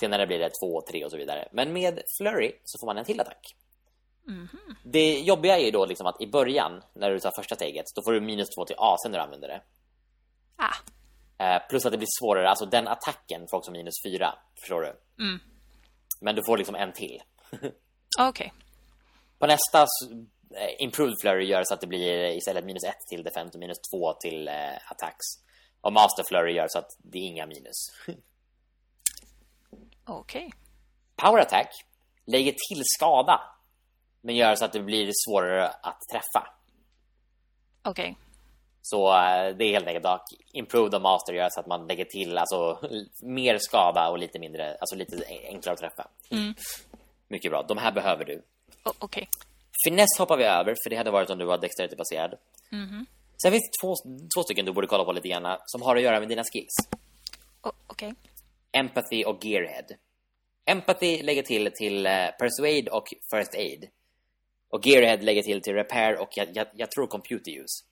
Senare blir det två, tre och så vidare. Men med Flurry så får man en till attack. Det jobbiga är ju då liksom att i början, när du tar första steget, då får du minus två till AC när du använder det. Ah. Eh, plus att det blir svårare, alltså den attacken får också minus fyra, förstår du? Men du får liksom en till. Okej. På nästa eh, Improved Flurry gör så att det blir istället minus ett till defense och minus två till eh, attacks. Och Master Flurry gör så att det är inga minus. Okej. Power Attack lägger till skada, men gör så att det blir svårare att träffa. Okej. Så eh, det är helt enkelt att Improved och Master gör så att man lägger till alltså, mer skada och lite mindre, alltså lite enklare att träffa. Mycket bra. De här behöver du. O- Okej. Finess hoppar vi över, för det hade varit om du var dexterity-baserad. Sen finns det två, två stycken du borde kolla på lite grann som har att göra med dina skills. O- Okej. Empathy och Gearhead. Empathy lägger till till eh, Persuade och First Aid. Och Gearhead lägger till till repair och jag, jag, jag tror computer use.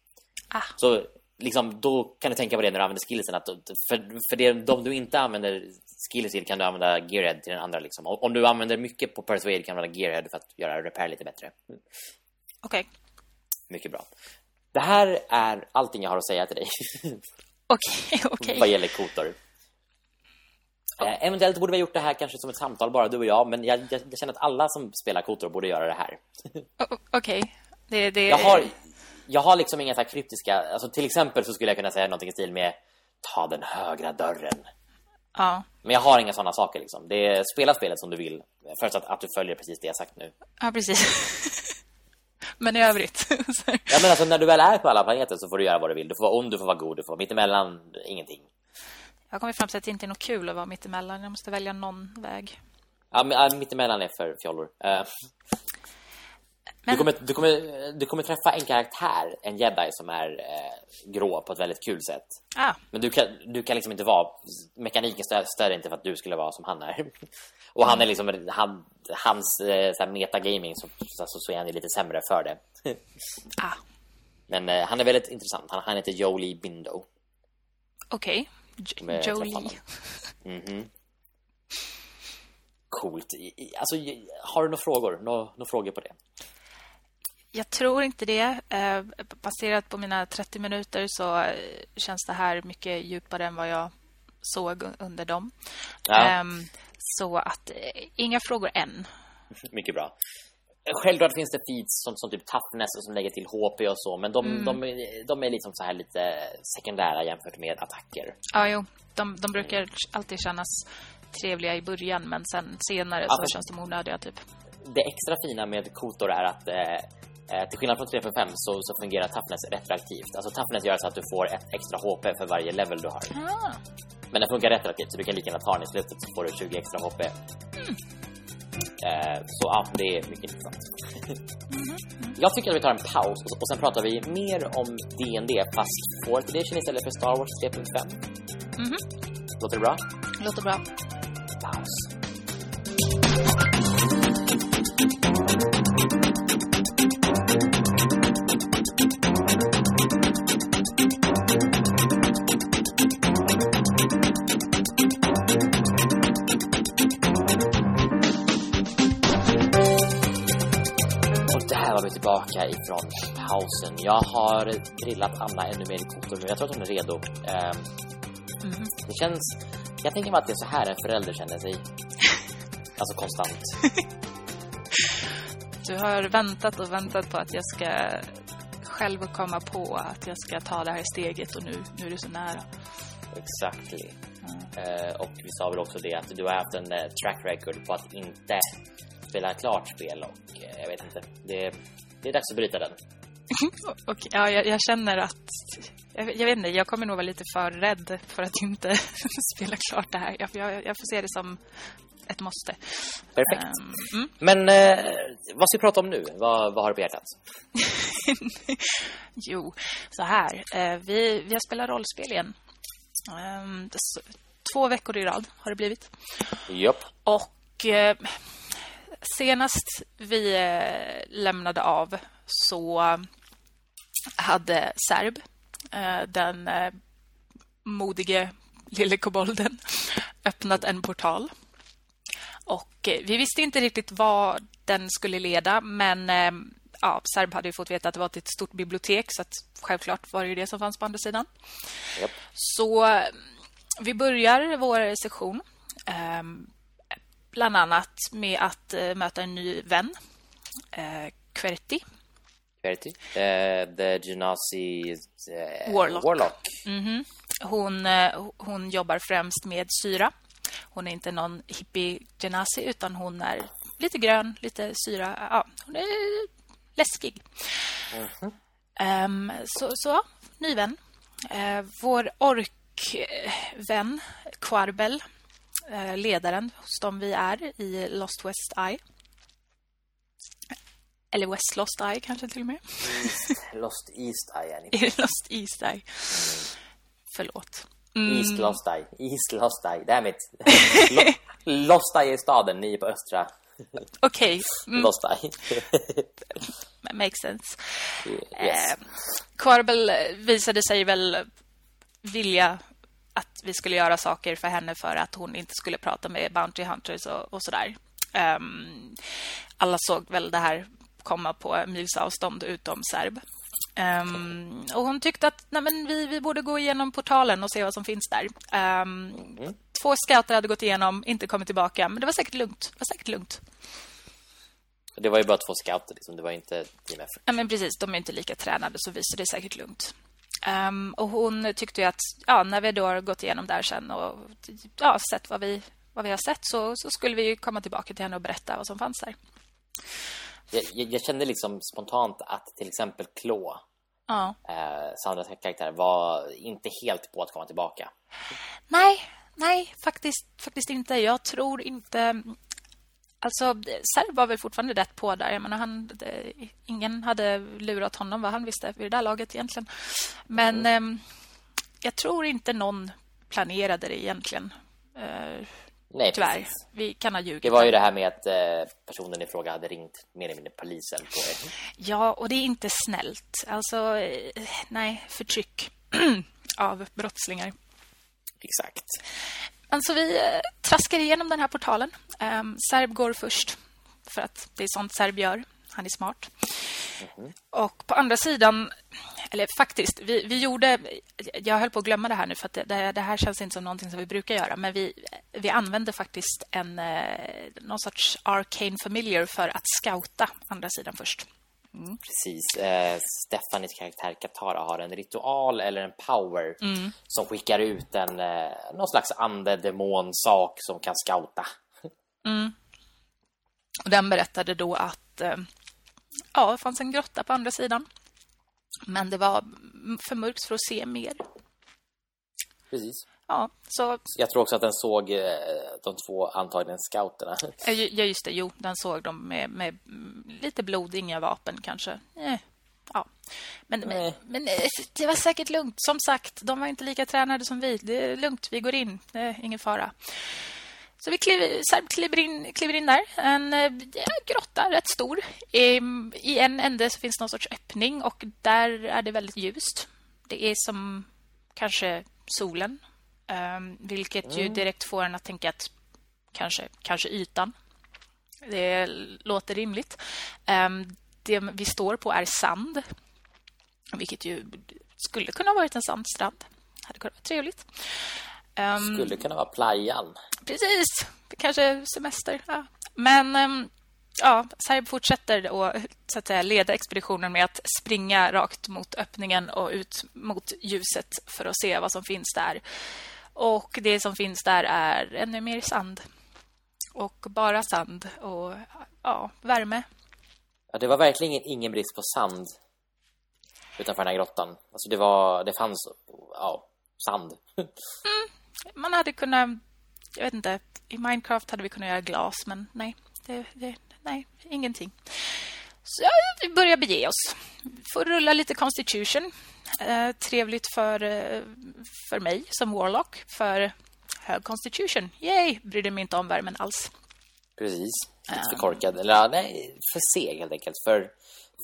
Ah. Så liksom, då kan du tänka på det när du använder skillsen. Att, för för det, de du inte använder skills till kan du använda Gearhead till den andra. Liksom. Och Om du använder mycket på Persuade kan du använda Gearhead för att göra repair lite bättre. Okej. Mycket bra. Det här är allting jag har att säga till dig Okej, okej. vad gäller kotor. Eh, eventuellt borde vi ha gjort det här kanske som ett samtal bara du och jag, men jag, jag, jag känner att alla som spelar kotor borde göra det här. Okej. Det, det... Jag har, jag har liksom inga så här kryptiska, alltså till exempel så skulle jag kunna säga någonting i stil med ta den högra dörren. Ja. Men jag har inga sådana saker liksom. Det är spela spelet som du vill, förutsatt att du följer precis det jag sagt nu. ja, precis. Men i övrigt. Ja men alltså när du väl är på alla planeter så får du göra vad du vill. Du får vara ond, du får vara god, du får vara mittemellan, ingenting. jag kommer fram till att det inte är något kul att vara mittemellan. Jag måste välja någon väg. Ja, men, ja, mittemellan är för fjollor. Eh, du, Men- kommer, du, kommer, du kommer träffa en karaktär, en jedi som är eh, grå på ett väldigt kul sätt. Ah, Men du kan, du kan liksom inte vara Mekaniken stör, inte för att du skulle vara som han är Och han är liksom han, Hans eh, så här metagaming så, så, så är han lite sämre för det ah. Men eh, han är väldigt intressant Han, han heter Jolie Bindo okej. Med Jolie. träffarna. Mhm. Coolt I- i- Alltså, har du några frågor? Några frågor på det? Jag tror inte det. Eh, baserat på mina 30 minuter så eh, känns det här mycket djupare än vad jag såg un- under dem. Ja. Ehm, så att eh, inga frågor än. Mycket bra Självklart finns det feeds som, som typ toughness och som lägger till HP och så Men de, Mm. de, är- de är liksom så här lite sekundära jämfört med attacker Ja, jo. De, de brukar alltid kännas trevliga i början men sen senare Ja, så känns de onödiga typ. det extra fina med kotor är att eh, eh, till skillnad från 3.5 så, så fungerar toughness retroaktivt. Alltså toughness gör så att du får ett extra HP för varje level du har. Ah, Men den funkar retroaktivt så du kan lika gärna ta den i slutet så får du 20 extra HP. Eh, så ja, det är mycket intressant. Jag tycker att vi tar en paus och, och sen pratar vi mer om D&D fast 4th edition istället för Star Wars 3.5. Mhm. Låter det bra? låter bra. Paus. Tillbaka ifrån pausen. Jag har grillat Anna ännu mer i kotor nu. Jag tror att hon är redo. Ehm, Mhm. Det känns... Jag tänker mig att det är så här en förälder känner sig. Alltså konstant. Du har väntat och väntat på att jag ska själv komma på att jag ska ta det här steget och nu, nu är det så nära. Exactly. Eh, och vi sa väl också det att du har haft en eh, track record på att inte spela klart spel och eh, jag vet inte. Det, det är dags att bryta den. Och ja, jag, jag känner att... Jag, jag vet inte, jag kommer nog vara lite för rädd för att inte spela klart det här. Jag, jag, får se det som ett måste. Perfekt. Mm. Men eh, vad ska vi prata om nu? Vad, vad har du på hjärtat? Jo, så här. Eh, vi, vi har spelat rollspel igen. S- två veckor i rad har det blivit. Japp. Och eh, senast vi eh, lämnade av så hade Serb, eh, den eh, modige lille kobolden, öppnat en portal. Och vi visste inte riktigt vad den skulle leda, men ja, Serb hade ju fått veta att det var ett stort bibliotek, så självklart var det ju det som fanns på andra sidan. Japp. Så vi börjar vår session bland annat med att eh, möta en ny vän, eh, Querti. Verity. Eh, the Genasi... Eh, Warlock. Warlock. Mhm. Hon, eh, hon jobbar främst med syra. Hon är inte någon hippie genasi utan hon är lite grön, lite syra. Ja, hon är läskig. Ehm, så, så, ja, ny vän. Eh, vår orkvän, Quarbel, ledaren hos dem vi är i Lost West Eye. Eller West Lost Eye kanske till och med. Lost East Eye är ni. Lost East Eye. Förlåt. Mm. East Lost Eye. East Lost Eye. Damn it. Lo Lost Eye är staden, ni är på östra. Okej. Okay. Mm. Lost Eye. Makes sense. Yes. Eh, Corbel visade sig väl vilja att vi skulle göra saker för henne för att hon inte skulle prata med Bounty Hunters och, och sådär. Um, alla såg väl det här komma på mils avstånd utom Serb. Um, och hon tyckte att nej, men vi, vi borde gå igenom portalen och se vad som finns där. Um, mm. Två scouter hade gått igenom, inte kommit tillbaka. Men det var säkert lugnt. Det var säkert lugnt. Det var ju bara två scouter, liksom. det var inte team effort. Ja, men precis, de är inte lika tränade så visar det säkert lugnt. Um, och hon tyckte att ja, när vi då har gått igenom där sen och ja, sett vad vi, vad vi har sett så, så skulle vi komma tillbaka till henne och berätta vad som fanns där. Jag, jag, jag kände liksom spontant att till exempel Klå, ja. eh, Sandras karaktär, var inte helt på att komma tillbaka. Nej, nej, faktiskt, faktiskt inte. Jag tror inte... Alltså, Serb var väl fortfarande rätt på där. Jag menar, han, det, ingen hade lurat honom vad han visste vid det där laget egentligen. Men mm. eh, jag tror inte någon planerade det egentligen. Eh, Nej, Tyvärr. Precis. Vi kan ha ljugit. Det var ju det här med att eh, personen i fråga hade ringt mer eller mindre polisen på er. Ja, och det är inte snällt. Alltså, eh, nej, förtryck av brottslingar. Exakt. Alltså vi eh, traskar igenom den här portalen. Um, Serb går först för att det är sånt Serb gör. Han är smart. Mm. Och på andra sidan, eller faktiskt, vi, vi gjorde... Jag höll på att glömma det här nu för att det, det, här känns inte som någonting som vi brukar göra. Men vi, vi använde faktiskt en, eh, någon sorts arcane familiar för att scouta andra sidan först. Mm. Precis. Eh, Stefanis karaktär Katara har en ritual eller en power mm. som skickar ut en eh, någon slags ande, demon, sak som kan scouta. Mm. Och den berättade då att eh, ja, det fanns en grotta på andra sidan. Men det var för mörkt för att se mer. Precis. Ja, så... Jag tror också att den såg eh, de två antagligen scouterna. Ja, just det. Jo, den såg dem med, med lite blod, inga vapen kanske. Eh, ja. Men, men, men, eh, det var säkert lugnt. Som sagt, de var inte lika tränade som vi. Det är lugnt, vi går in. Det är ingen fara. Så vi kliver, kliver, in, kliver in där. En ja, grotta, rätt stor. I, I en ände så finns någon sorts öppning och där är det väldigt ljust. Det är som kanske solen Um, vilket mm. ju direkt får en att tänka att kanske, kanske ytan. Det låter rimligt. Um, det vi står på är sand. Vilket ju skulle kunna ha varit en sandstrand. Hade kunnat vara trevligt. Um, skulle kunna vara playan. Precis. Kanske semester. Ja. Men um, ja, Serb fortsätter och så att säga, leda expeditionen med att springa rakt mot öppningen och ut mot ljuset för att se vad som finns där. Och det som finns där är ännu mer sand. Och bara sand och ja, värme. Ja, det var verkligen ingen brist på sand utanför den här grottan. Alltså det var det fanns ja, sand. mm, man hade kunnat jag vet inte, i Minecraft hade vi kunnat göra glas men nej, det, det, nej, ingenting. Så vi börjar bege oss. Får rulla lite Constitution. Eh, trevligt för, eh, för mig som Warlock. För hög Constitution. Yay! Brydde mig inte om värmen alls. Precis. Lite för korkad. Eller nej, för seg helt enkelt. För,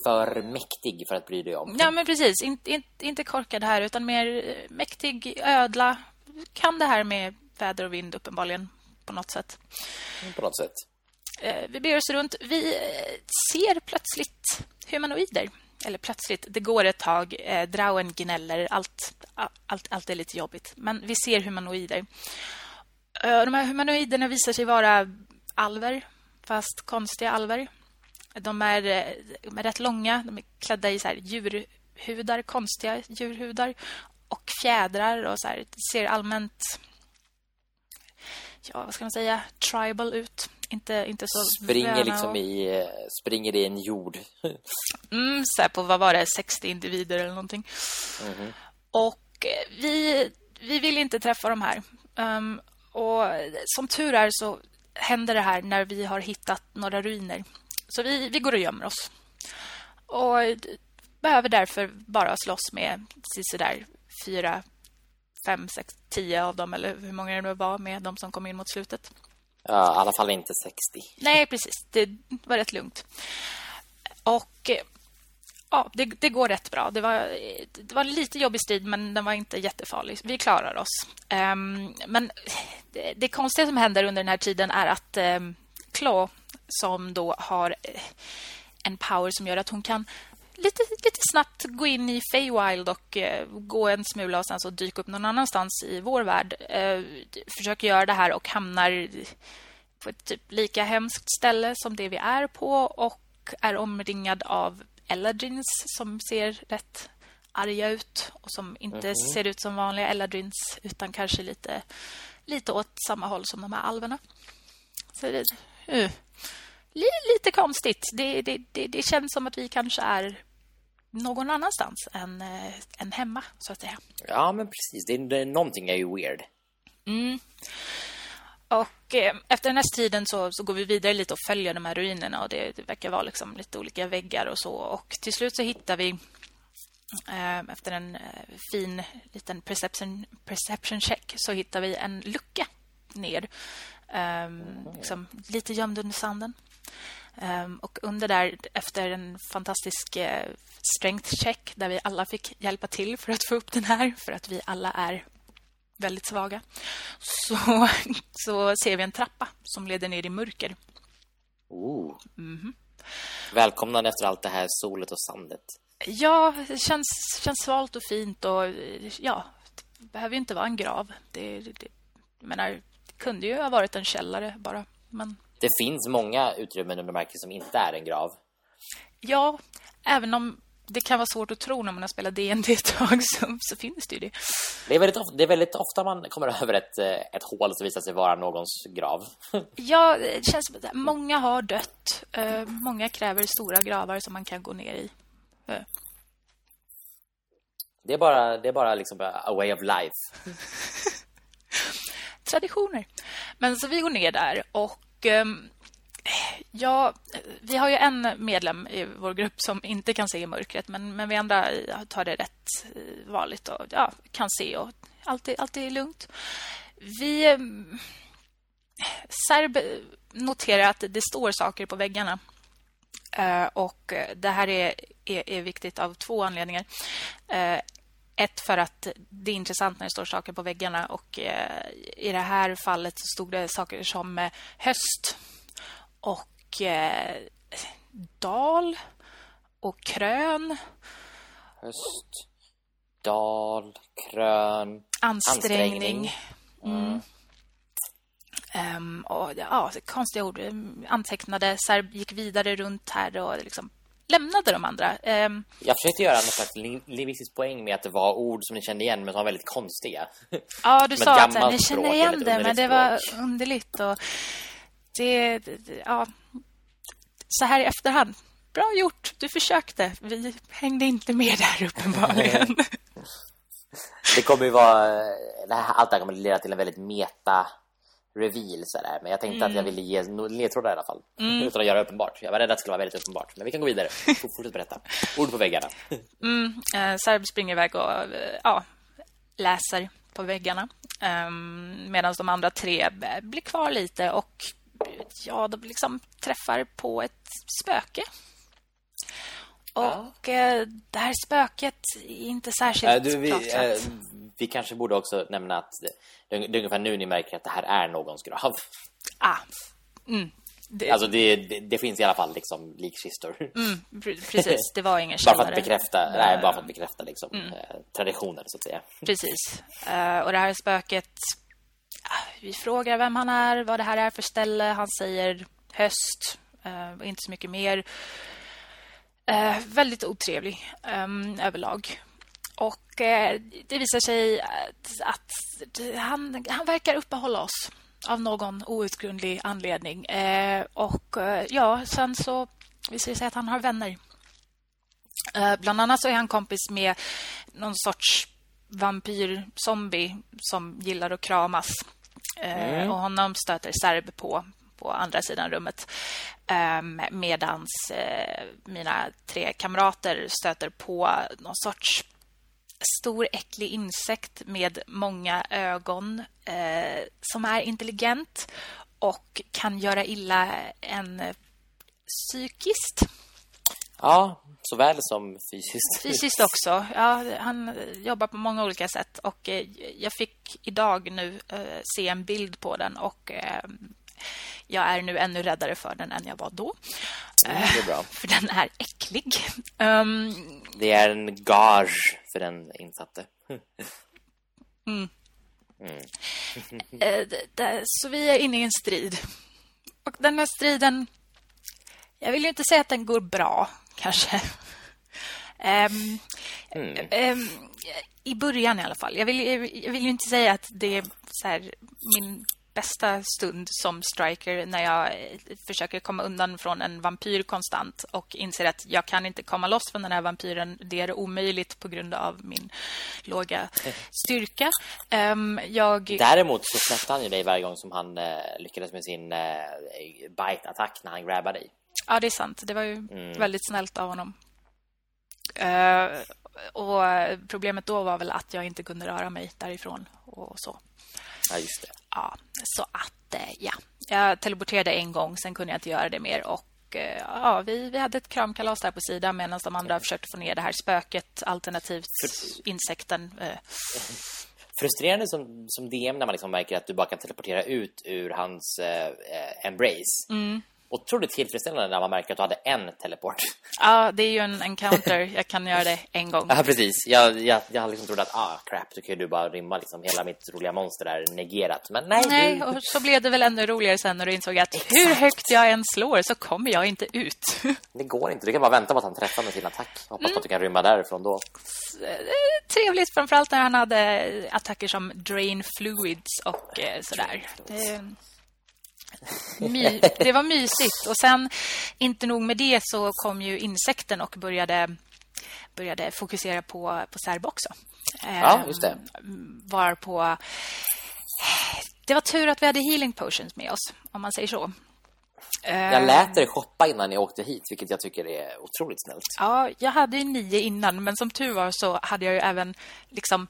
för mäktig för att bry dig om. Ja, men precis. Inte, inte, inte korkad här, utan mer eh, mäktig, ödla. Kan det här med väder och vind uppenbarligen på något sätt. På något sätt. Vi ber oss runt. Vi ser plötsligt humanoider eller plötsligt, det går ett tag. Eh, Drauen gnäller, allt, allt, allt är lite jobbigt. Men vi ser humanoider. Eh, de här humanoiderna visar sig vara alver, fast konstiga alver. De är, eh, de är rätt långa, de är klädda i så här djurhudar, konstiga djurhudar och fjädrar och så här, ser allmänt ja, vad ska man säga, tribal ut. Inte, inte så Springer liksom och... i, springer i en jord. mm, så här på, vad var det, 60 individer eller någonting. Mm. Och eh, vi, vi vill inte träffa de här. Um, och som tur är så händer det här när vi har hittat några ruiner. Så vi, vi går och gömmer oss. Och behöver därför bara slåss med sådär fyra, fem, sex, tio av dem eller hur många det nu var med de som kom in mot slutet. Ja, I alla fall inte 60. Nej, precis. Det var rätt lugnt. Och eh, ja, det, det, går rätt bra. Det var, det var lite jobbig strid, men den var inte jättefarlig. Vi klarar oss. Um, men det, det konstiga som händer under den här tiden är att um, Claw, som då har eh, en power som gör att hon kan lite, lite snabbt gå in i Feywild och uh, gå en smula och sen så dyka upp någon annanstans i vår värld. Uh, försöker göra det här och hamnar på ett typ lika hemskt ställe som det vi är på och är omringad av Eladrins som ser rätt arga ut och som inte mm -hmm. ser ut som vanliga Eladrins utan kanske lite, lite åt samma håll som de här alverna. Så det, uh, lite konstigt. Det, det, det, det, känns som att vi kanske är någon annanstans än, äh, än hemma, så att säga. Ja, men precis. Det, det, någonting är ju weird. Mm. Och eh, efter den här striden så, så går vi vidare lite och följer de här ruinerna och det, det verkar vara liksom lite olika väggar och så. Och till slut så hittar vi eh, efter en eh, fin liten perception, perception check så hittar vi en lucka ner. Um, liksom, lite gömd under sanden. Um, och under där, efter en fantastisk uh, strength check där vi alla fick hjälpa till för att få upp den här, för att vi alla är väldigt svaga, så, så ser vi en trappa som leder ner i mörker. Oh. Mm -hmm. Välkomna efter allt det här solet och sandet. Ja, det känns, känns svalt och fint och ja, det behöver ju inte vara en grav. Det, det, jag menar, det kunde ju ha varit en källare bara. Men... Det finns många utrymmen under marken som inte är en grav. Ja, även om det kan vara svårt att tro när man har spelat D&D ett tag så, så finns det ju det. Det är, väldigt ofta, det är väldigt ofta man kommer över ett, eh, ett hål som visar sig vara någons grav. Ja, det känns som att många har dött. Uh, många kräver stora gravar som man kan gå ner i. Uh. Det är bara, det är bara liksom a way of life. Traditioner. Men så vi går ner där och... Och ehm, Ja, vi har ju en medlem i vår grupp som inte kan se i mörkret men, men vi andra tar det rätt eh, vanligt och ja, kan se och allt är, allt är lugnt. Vi... Ehm, serb noterar att det står saker på väggarna. Eh, och det här är, är, är viktigt av två anledningar. Eh, ett för att det är intressant när det står saker på väggarna och i det här fallet så stod det saker som höst och eh, dal och krön. Höst, dal, krön, ansträngning. ansträngning. Mm. Um, och, ja, konstiga ord. Antecknade, Serb gick vidare runt här och liksom lämnade de andra. Um, jag försökte göra någon slags lingvistisk poäng med att det var ord som ni kände igen men som var väldigt konstiga. Ja, du sa att ni känner igen det, men det var underligt. Och det, det, ja, så här i efterhand. Bra gjort, du försökte. Vi hängde inte med där uppenbarligen. det kommer ju vara... Det här, allt det här kommer leda till en väldigt meta reveal sådär. Men jag tänkte mm. att jag mm. ville ge ledtrådar i alla fall. Mm. Utan att göra uppenbart. Jag var rädd att det skulle vara väldigt uppenbart. Men vi kan gå vidare. Fortsätt berätta. Ord på väggarna. Mm. Eh, Serb springer iväg och eh, ja, läser på väggarna. Um, Medan de andra tre blir kvar lite och ja, de liksom träffar på ett spöke. Och ja. Eh, det här spöket är inte särskilt äh, du, vi, äh, vi kanske borde också nämna att det, det är ungefär nu ni märker att det här är någons grav. Ah. Mm. Det... Alltså det, det, det, finns i alla fall liksom likkistor. Mm, precis, det var ingen källare. bara för att bekräfta, nej, bara för att bekräfta liksom, mm. traditionen så att säga. Precis. Uh, och det här spöket vi frågar vem han är, vad det här är för ställe. Han säger höst, inte så mycket mer. Väldigt otrevlig um, överlag. Och uh, det visar sig att, att, han, han verkar uppehålla oss av någon outgrundlig anledning. och ja, sen så visar det sig att han har vänner. bland annat så är han kompis med någon sorts vampyr-zombie som gillar att kramas. Eh, mm. och honom stöter Serb på på andra sidan rummet. Um, medans uh, mina tre kamrater stöter på någon sorts stor äcklig insekt med många ögon uh, som är intelligent och kan göra illa en psykiskt. Ja, såväl som fysiskt. Fysiskt också. Ja, han jobbar på många olika sätt. Och eh, jag fick idag nu eh, se en bild på den och eh, jag är nu ännu räddare för den än jag var då. Mm, bra. För den är äcklig. Um, det är en gage för den insatte. mm. Mm. Så vi är inne i en strid. Och den här striden... Jag vill ju inte säga att den går bra, kanske. Um, um, I början i alla fall. Jag vill, jag vill ju inte säga att det är här, min bästa stund som striker när jag eh, försöker komma undan från en vampyr konstant och inser att jag kan inte komma loss från den här vampyren. Det är omöjligt på grund av min låga styrka. Um, jag... Däremot så släppte han ju dig varje gång som han uh, lyckades med sin bite-attack när han grabbade dig. Ja, det är sant. Det var ju mm. väldigt snällt av honom. Uh, och problemet då var väl att jag inte kunde röra mig därifrån och så. Ja, just det. Ja, så att eh, ja, jag teleporterade en gång, sen kunde jag inte göra det mer och eh, ja, vi, vi hade ett kramkalas där på sidan medan de andra försökte få ner det här spöket alternativt För... insekten. Eh. Frustrerande som, som DM när man liksom märker att du bara kan teleportera ut ur hans eh, embrace. Mm otroligt tillfredsställande när man märker att du hade en teleport. Ja, det är ju en encounter. Jag kan göra det en gång. Ja, precis. Jag, jag, jag hade liksom trott att, ah, crap, då kan du bara rymma liksom. Hela mitt roliga monster är negerat. Men nej. Nej, och så blev det väl ännu roligare sen när du insåg att Exakt. hur högt jag än slår så kommer jag inte ut. Det går inte. Du kan bara vänta på att han träffar med sin attack. Hoppas mm. att du kan rymma därifrån då. Trevligt, framförallt när han hade attacker som drain fluids och eh, sådär. Det My, det var mysigt. Och sen, inte nog med det, så kom ju insekten och började, började fokusera på, på Serb också. Ja, just det. Var på... Det var tur att vi hade healing potions med oss, om man säger så. Jag lät er shoppa innan ni åkte hit, vilket jag tycker är otroligt snällt. Ja, jag hade ju nio innan, men som tur var så hade jag ju även liksom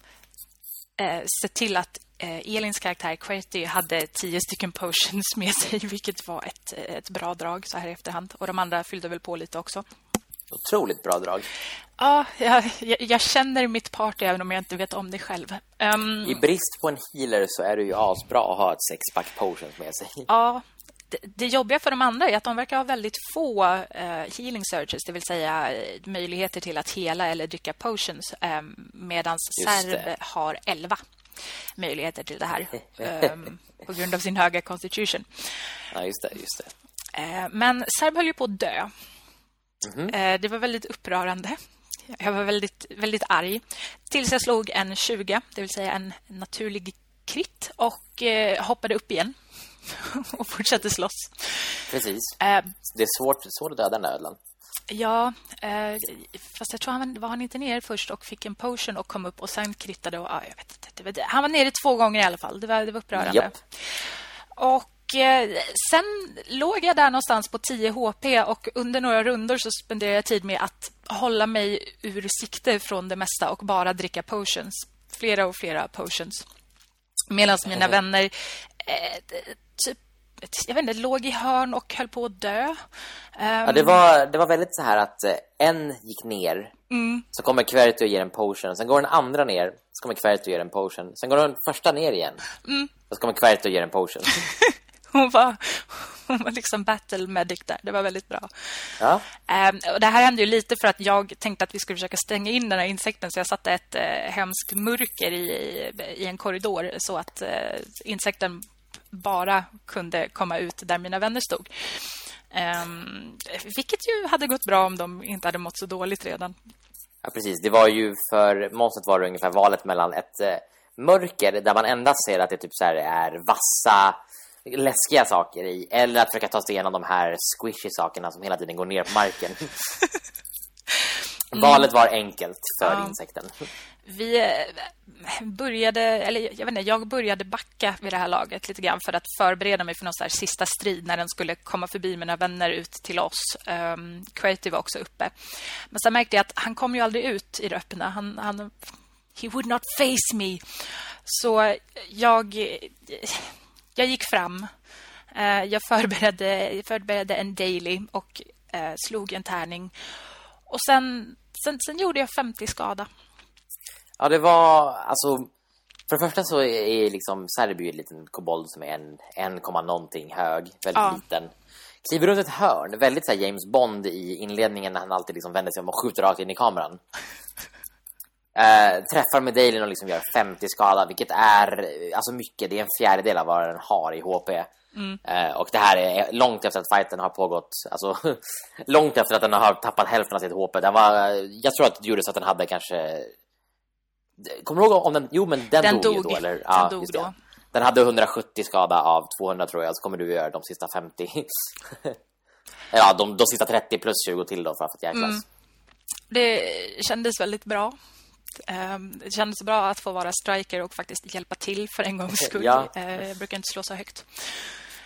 eh, sett till att eh, Elins karaktär Querty hade tio stycken potions med sig, vilket var ett, ett bra drag så här i efterhand. Och de andra fyllde väl på lite också. Otroligt bra drag. Ja, jag, jag, känner mitt party även om jag inte vet om det själv. Um, I brist på en healer så är det ju asbra att ha ett sexpack potions med sig. Ja, det, det jobbiga för de andra är att de verkar ha väldigt få uh, healing surges, det vill säga uh, möjligheter till att hela eller dricka potions, um, ehm, medan Serv har elva möjligheter till det här um, på grund av sin höga constitution. Ja, just det. Just det. Uh, men Serb höll ju på att dö. Mm -hmm. uh, det var väldigt upprörande. Jag var väldigt, väldigt arg. Tills jag slog en 20, det vill säga en naturlig krit och uh, hoppade upp igen och fortsatte slåss. Precis. det är svårt, svårt att döda den där ödlan. Ja, eh, fast jag tror han var han inte ner först och fick en potion och kom upp och sen krittade och ja, jag vet inte. Han var nere två gånger i alla fall. Det var, det var upprörande. Yep. Och eh, sen låg jag där någonstans på 10 HP och under några rundor så spenderade jag tid med att hålla mig ur sikte från det mesta och bara dricka potions. Flera och flera potions. Medan mina vänner eh, typ jag vet inte, låg i hörn och höll på att dö. Ja, det var, det var väldigt så här att eh, en gick ner. Mm. Så kommer Querty och ger en potion. Sen går den andra ner. Så kommer Querty och ger en potion. Sen går den första ner igen. Mm. Så kommer Querty och ger en potion. hon, var, hon var liksom battle medic där. Det var väldigt bra. Ja. Um, och det här hände ju lite för att jag tänkte att vi skulle försöka stänga in den här insekten. Så jag satte ett uh, hemskt mörker i, i en korridor så att uh, insekten bara kunde komma ut där mina vänner stod. Um, vilket ju hade gått bra om de inte hade mått så dåligt redan. Ja, precis. Det var ju för monstret var det ungefär valet mellan ett eh, mörker där man endast ser att det typ så är vassa läskiga saker i eller att försöka ta sig igenom de här squishy sakerna som hela tiden går ner på marken. Mm. Valet var enkelt för ja. insekten. Vi eh, började, eller jag vet inte, jag började backa vid det här laget lite grann för att förbereda mig för någon så sista strid när den skulle komma förbi mina vänner ut till oss. Um, Creative var också uppe. Men sen märkte jag att han kom ju aldrig ut i det öppna. Han, han he would not face me. Så jag jag gick fram Uh, jag förberedde, förberedde en daily och uh, slog en tärning. Och sen, sen, sen gjorde jag 50 skada. Ja, det var... Alltså, för det första så är liksom Serby en liten kobold som är en, en komma någonting hög. Väldigt ja. liten. Kliver runt ett hörn. Väldigt så James Bond i inledningen när han alltid liksom vänder sig om och skjuter rakt in i kameran. Eh, träffar med Dailin och liksom gör 50 skada, vilket är alltså mycket. Det är en fjärdedel av vad den har i HP. Mm. Eh, och det här är långt efter att fighten har pågått. Alltså långt efter att den har tappat hälften av sitt HP. Den var, jag tror att det gjorde så att den hade kanske... Kommer du ihåg om den... Jo, men den, den dog, dog då, eller? Den ja, dog då. Den hade 170 skada av 200 tror jag. Så kommer du göra de sista 50. ja, de, de sista 30 plus 20 till då för att jäklas. Mm. Det kändes väldigt bra. Ehm, det kändes bra att få vara striker och faktiskt hjälpa till för en gångs skull. Ja. Eh, jag brukar inte slå så högt.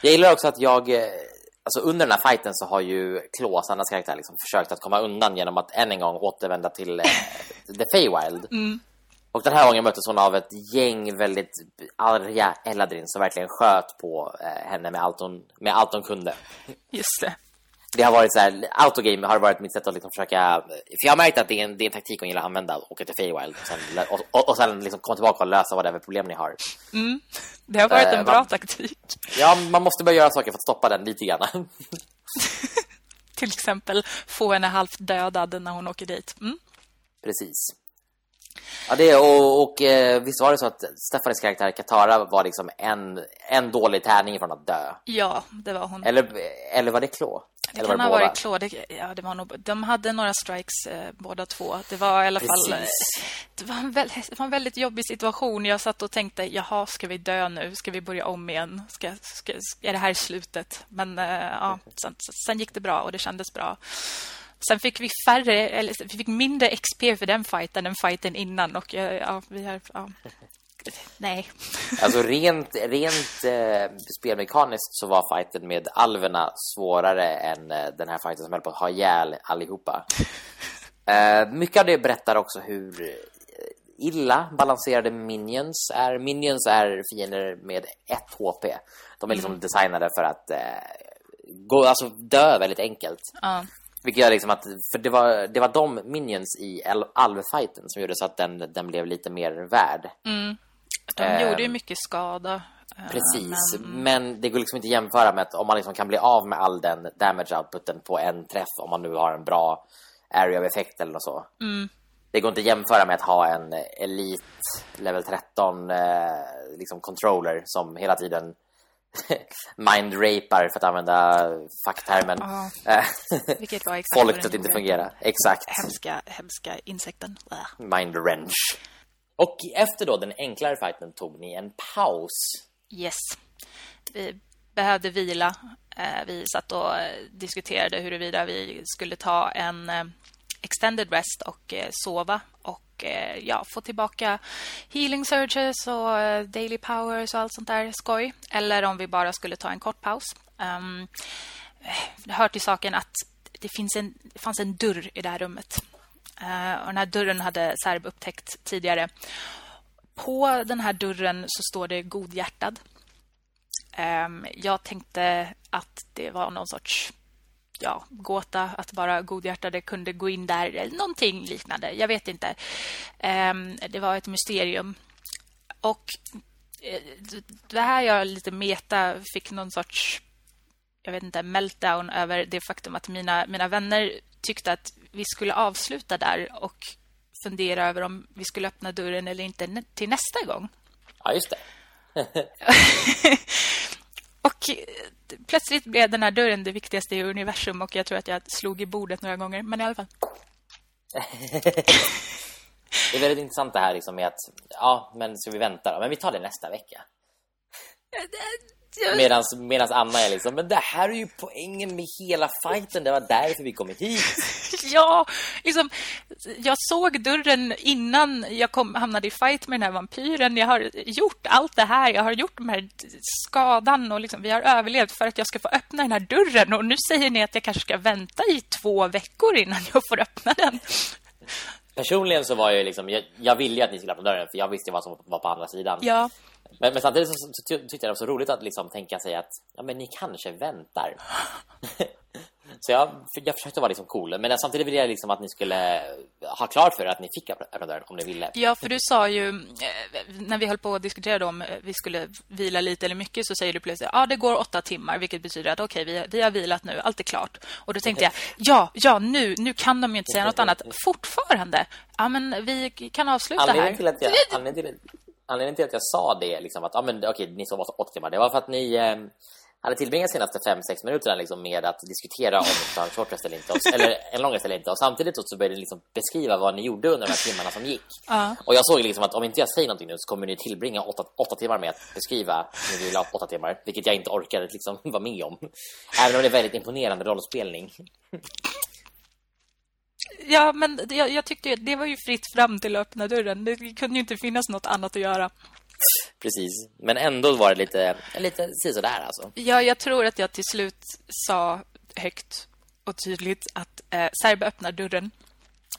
Jag gillar också att jag... Eh, alltså under den här fighten så har ju Klaus, Annas karaktär, liksom försökt att komma undan genom att än en gång återvända till eh, The Feywild. Mm. Och den här gången möttes hon av ett gäng väldigt arga Eladrin som verkligen sköt på henne med allt hon, med allt hon kunde. Just det det har varit så här, autogame har varit mitt sätt att liksom försöka för jag har märkt att det är en, det är en taktik hon gillar att använda och åka till Feywild och sen, och, och, och sen liksom komma tillbaka och lösa vad det är problem ni har. Mm. Det har varit en bra man, taktik. Ja, man måste börja göra saker för att stoppa den lite grann. till exempel få henne halvt dödad när hon åker dit. Mm. Precis. Ja, det och, och eh, visst var det så att Stefanis karaktär Katara var liksom en, en dålig tärning från att dö? Ja, det var hon. Eller, eller var det Klå? Det eller kan ha varit Klå. Det, ja, det var nog, de hade några strikes eh, båda två. Det var i alla Precis. fall... Eh, det var, en väldigt, det var en väldigt jobbig situation. Jag satt och tänkte, jaha, ska vi dö nu? Ska vi börja om igen? Ska, ska, är det här slutet? Men eh, ja, sen, sen gick det bra och det kändes bra. Sen fick vi färre eller vi fick mindre XP för den fighten än fighten innan och ja, vi har ja. Nej. Alltså rent rent eh, spelmekaniskt så var fighten med alverna svårare än eh, den här fighten som höll på att ha ihjäl allihopa. Eh, mycket av det berättar också hur eh, illa balanserade minions är. Minions är fiender med ett HP. De är liksom mm. designade för att eh, gå, alltså dö väldigt enkelt. Uh. Vilket gör liksom att för det var det var de minions i alvfighten som gjorde så att den den blev lite mer värd. Mm. De eh, gjorde ju mycket skada. Eh, Precis, men... men... det går liksom inte att jämföra med att om man liksom kan bli av med all den damage outputen på en träff om man nu har en bra area of effect eller så. Mm. Det går inte att jämföra med att ha en Elite level 13 eh, liksom controller som hela tiden mind-rapar för att använda facktermen. Ja. Vilket var exakt Folk att inte fungera. Exakt. Hemska, hemska insekten. Mind-wrench. Och efter då den enklare fighten tog ni en paus. Yes. Vi behövde vila. Eh, vi satt och diskuterade huruvida vi skulle ta en eh, extended rest och eh, sova och eh, ja, få tillbaka healing surges och eh, daily powers och allt sånt där skoj. Eller om vi bara skulle ta en kort paus. Ehm, um, det hör till saken att det, finns en, det fanns en dörr i det här rummet. Uh, och den här dörren hade Serb upptäckt tidigare. På den här dörren så står det godhjärtad. Um, jag tänkte att det var någon sorts ja, gåta att bara godhjärtade kunde gå in där eller någonting liknande. Jag vet inte. Um, det var ett mysterium. Och uh, det här jag lite meta fick någon sorts jag vet inte, meltdown över det faktum att mina, mina vänner tyckte att vi skulle avsluta där och fundera över om vi skulle öppna dörren eller inte till nästa gång. Ja, just det. och plötsligt blev den här dörren det viktigaste i universum och jag tror att jag slog i bordet några gånger, men i alla fall. det är väldigt intressant det här liksom med att ja, men så vi väntar då? Men vi tar det nästa vecka. Medans, medans Anna är liksom Men det här är ju poängen med hela fighten Det var därför vi kom hit. Ja, liksom Jag såg dörren innan jag kom, hamnade i fight med den här vampyren. Jag har gjort allt det här Jag har gjort de här skadan och liksom, Vi har överlevt för att jag ska få öppna den här dörren. Och nu säger ni att jag kanske ska vänta i två veckor Innan jag får öppna den. Personligen så var jag liksom, jag, jag ville att ni skulle öppna dörren för jag visste vad som var på andra sidan. Ja, Men, men samtidigt så, så, tyckte jag det var så roligt att liksom tänka sig att ja, men ni kanske väntar. så jag, jag försökte vara liksom cool, men samtidigt ville jag liksom att ni skulle ha klart för er att ni fick öppna dörren om ni ville. Ja, för du sa ju eh, när vi höll på att diskutera om eh, vi skulle vila lite eller mycket så säger du plötsligt ja, det går åtta timmar, vilket betyder att okej, vi, vi har vilat nu, allt är klart. Och då tänkte jag, ja, ja, nu, nu kan de ju inte säga något annat. Fortfarande. Ja, men vi kan avsluta Anledningen här. till att jag, anledningen till, anledningen till att jag sa det liksom att ja, men, okej, ni sov åtta timmar, det var för att ni eh, hade tillbringat senaste 5-6 minuterna liksom med att diskutera om ni tar en short rest eller inte, och, eller en lång rest eller inte. Och samtidigt så började ni liksom beskriva vad ni gjorde under de här timmarna som gick. Ja. Och jag såg liksom att om inte jag säger någonting nu så kommer ni tillbringa 8, timmar med att beskriva ni vill ha 8 timmar, vilket jag inte orkade liksom vara med om. Även om det är väldigt imponerande rollspelning. Ja, men jag, jag tyckte det var ju fritt fram till att öppna dörren. Det kunde ju inte finnas något annat att göra. Precis. Men ändå var det lite, lite sådär alltså. Ja, jag tror att jag till slut sa högt och tydligt att eh, Serbe öppnar dörren.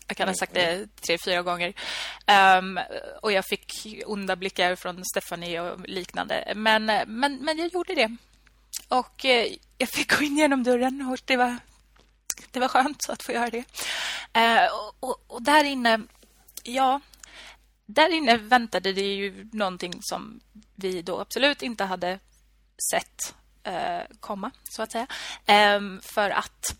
Jag kan ha sagt det tre, fyra gånger. Ehm, och jag fick onda blickar från Stephanie och liknande. Men, eh, men, men jag gjorde det. Och eh, jag fick gå in genom dörren och det var, det var skönt att få göra det. Eh, och, och, och där inne, ja, där inne väntade det ju någonting som vi då absolut inte hade sett eh, komma, så att säga. Ehm, för att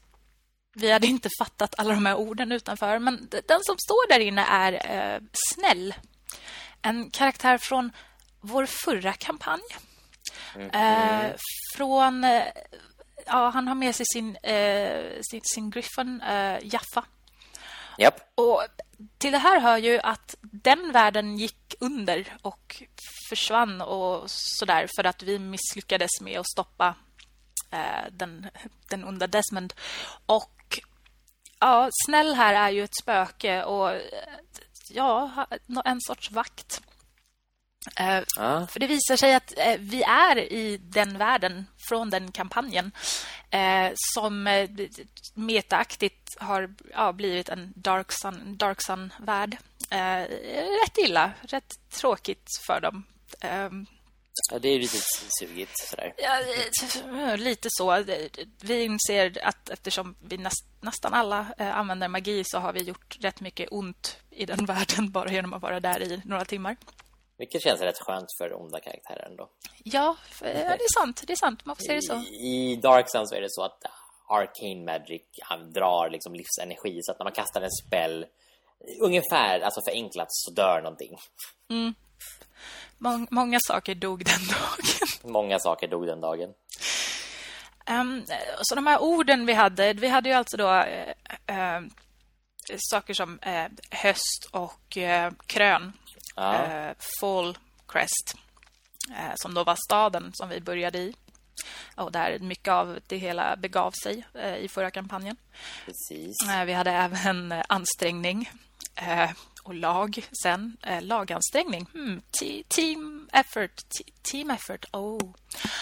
vi hade inte fattat alla de här orden utanför. Men den som står där inne är eh, Snäll. En karaktär från vår förra kampanj. Eh, från... Ja, han har med sig sin, eh, sin, sin Griffon, eh, Jaffa. Japp. Och till det här hör ju att den världen gick under och försvann och sådär för att vi misslyckades med att stoppa eh, den, den onda Desmond. Och ja, Snäll här är ju ett spöke och eh, ja, en sorts vakt. Ja. för det visar sig att eh, vi är i den världen från den kampanjen eh, som eh, metaaktigt har ja, blivit en Dark Sun, Dark Sun-värld. Eh, rätt illa, rätt tråkigt för dem. Eh, Ja, det är lite sugigt sådär. Ja, lite så. Vi inser att eftersom vi näst, nästan alla använder magi så har vi gjort rätt mycket ont i den världen bara genom att vara där i några timmar. Vilket känns rätt skönt för onda karaktärer ändå. Ja, för- ja, det är sant. Det är sant. Man får se det så. I, I Dark Sun så är det så att Arcane Magic drar liksom livsenergi så att när man kastar en spell ungefär, alltså förenklat, så dör någonting. Mång, många saker dog den dagen. Många saker dog den dagen. Um, så de här orden vi hade, vi hade ju alltså då eh, eh, saker som eh, höst och krön. Ja. Eh, Fall Crest, eh, som då var staden som vi började i. Och där mycket av det hela begav sig eh, i förra kampanjen. Precis. Eh, vi hade även eh, ansträngning eh, och lag sen. Lagansträngning. Hmm, te- team effort. Te- team effort. Oh.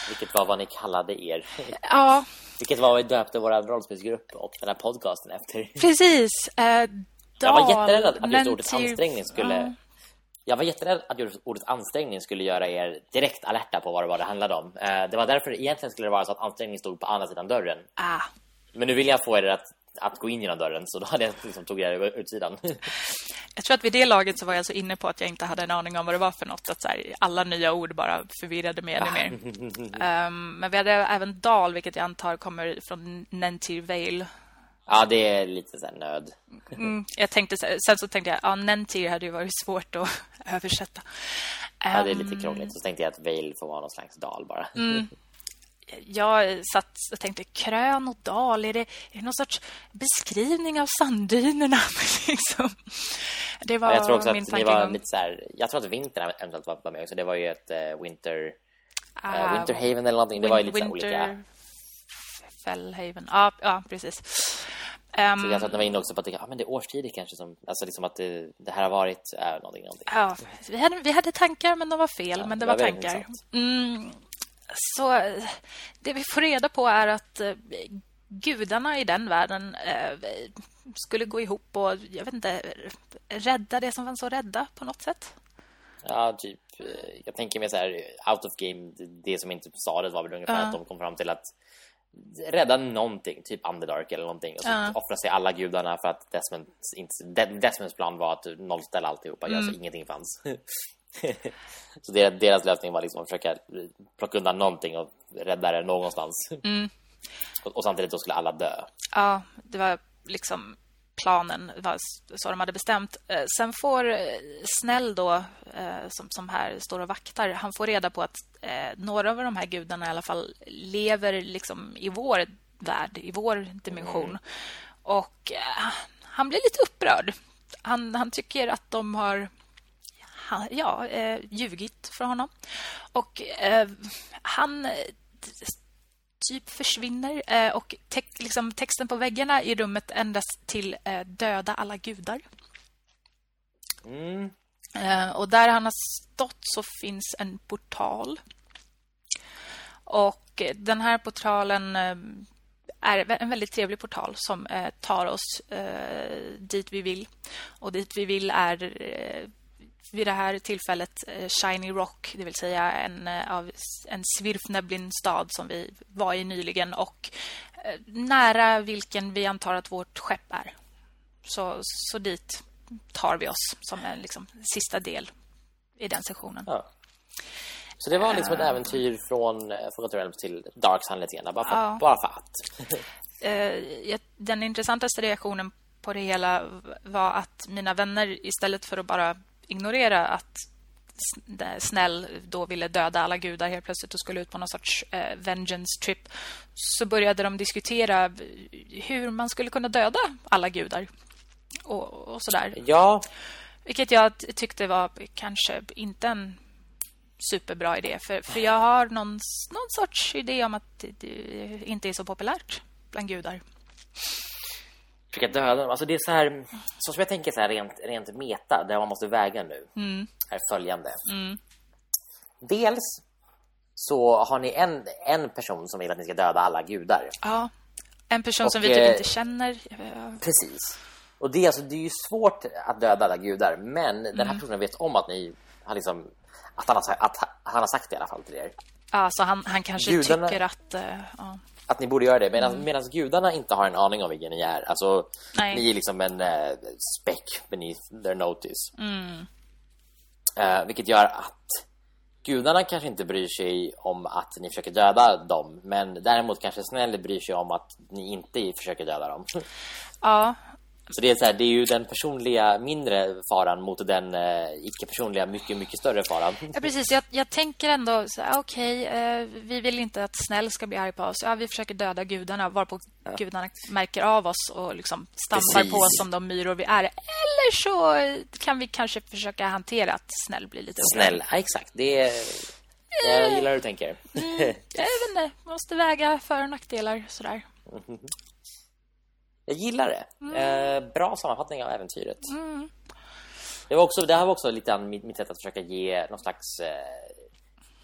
Vilket var vad ni kallade er. Ja, Vilket var vad vi döpte vår rollspelsgrupp och den här podcasten efter. precis. Eh, Jag var jätterädd att- just ordet ansträngning skulle... Ja. Jag var jätterädd att ordet ansträngning skulle göra er direkt alerta på vad det var det handlade om. Eh, Det var därför egentligen skulle det vara så att ansträngning stod på andra sidan dörren. Ah, Men nu vill jag få er att, att gå in genom dörren så då hade jag liksom tog er utsidan. jag tror att vid det laget så var jag så inne på att jag inte hade en aning om vad det var för något. Att så här, alla nya ord bara förvirrade mig ännu mer. Ehm, men vi hade även Dal, vilket jag antar kommer från Nentir Vale. Ja, det är lite så nöd. Mm, jag tänkte, så- sen så tänkte jag ja, Nentir hade ju varit svårt att översätta. Ja, det är lite Ehm, krångligt. Så tänkte jag att Vale får vara någon slags dal bara. Jag satt och tänkte, krön och dal, är det, är det någon sorts beskrivning av sanddynerna? liksom. Det var Ja, jag tror också min att ni var lite så här, Jag tror att vintern eventuellt var med också. Det var ju ett eh, winter... eh, Ah, Winterhaven eller någonting. Det var ju lite Winter olika... Fellhaven. Ja, ja precis. Så jag tror att ni var inne också på att det, ja, men det är årstider kanske som... Alltså liksom att det, det här har varit... Äh, någonting, någonting. ja, vi, hade, vi hade tankar, men de var fel. Ja, men det det var, var tankar. Mm, så eh, det vi får reda på är att eh, gudarna i den världen eh, skulle gå ihop och jag vet inte rädda det som var så rädda på något sätt. Ja, typ jag tänker mig så här out of game det som inte sa det var väl ungefär uh. att de kom fram till att rädda någonting, typ Underdark eller någonting och så uh. offra sig alla gudarna för att inte, Desmonds plan var att nollställa alltihopa, mm. göra så ingenting fanns. så deras, deras lösning var liksom att försöka plocka undan någonting och rädda det någonstans. Mm. Och, och, samtidigt då skulle alla dö. Ja, det var liksom planen var så de hade bestämt. Eh, sen får eh, Snäll då, eh, som, som här står och vaktar, han får reda på att några av de här gudarna i alla fall lever liksom i vår värld, i vår dimension. Mm. Och han blir lite upprörd. Han, han tycker att de har ja, ljugit för honom. Och han typ försvinner eh, och te liksom texten på väggarna i rummet ändras till eh, döda alla gudar. Mm. Eh, och där han har stått så finns en portal. Och den här portalen är en väldigt trevlig portal som tar oss dit vi vill. Och dit vi vill är vid det här tillfället eh, Shiny Rock, det vill säga en, eh, av, en Svirfneblin stad som vi var i nyligen och eh, nära vilken vi antar att vårt skepp är. Så, så dit tar vi oss som en liksom, sista del i den sessionen. Ja. Så det var liksom ett äventyr från Forgotten till Dark Sun lite grann, bara för, ja. bara för att. den intressantaste reaktionen på det hela var att mina vänner istället för att bara ignorera att Snäll då ville döda alla gudar helt plötsligt och skulle ut på någon sorts eh, vengeance trip så började de diskutera hur man skulle kunna döda alla gudar och, och sådär. Ja. Vilket jag tyckte var kanske inte en superbra idé. För, för jag har någon, någon sorts idé om att det inte är så populärt bland gudar försöka döda dem. Alltså det är så här, så som jag tänker så här rent, rent meta, där man måste väga nu, mm. är följande. Mm. Dels så har ni en, en person som vill att ni ska döda alla gudar. Ja, en person och, som vi typ inte känner. Precis. Och det, alltså, det är ju svårt att döda alla gudar, men mm. den här mm. personen vet om att ni har liksom, att han har, att han har sagt det i alla fall till er. Ja, så han, han kanske Gudarna... tycker att... Uh, ja att ni borde göra det medan mm. Medans gudarna inte har en aning om vilka ni är. Alltså Nej. ni är liksom en uh, speck beneath their notice. Mm. Uh, vilket gör att gudarna kanske inte bryr sig om att ni försöker döda dem, men däremot kanske snäll bryr sig om att ni inte försöker döda dem. Ja, så det är så här, det är ju den personliga mindre faran mot den eh, icke-personliga mycket mycket större faran. Ja precis. Jag, jag tänker ändå så okej, okay, eh, vi vill inte att snäll ska bli arg på oss. Ja, vi försöker döda gudarna varpå ja. gudarna märker av oss och liksom stampar precis. på oss som de myror vi är. Eller så kan vi kanske försöka hantera att snäll blir lite Snäll, ja, exakt. Det är jag gillar hur du tänker. Mm, jag vet inte, måste väga för och nackdelar sådär. Jag gillar det. Mm. Eh, bra sammanfattning av äventyret. Mm. Det, var också, det här var också lite mitt, mitt sätt att försöka ge någon slags eh,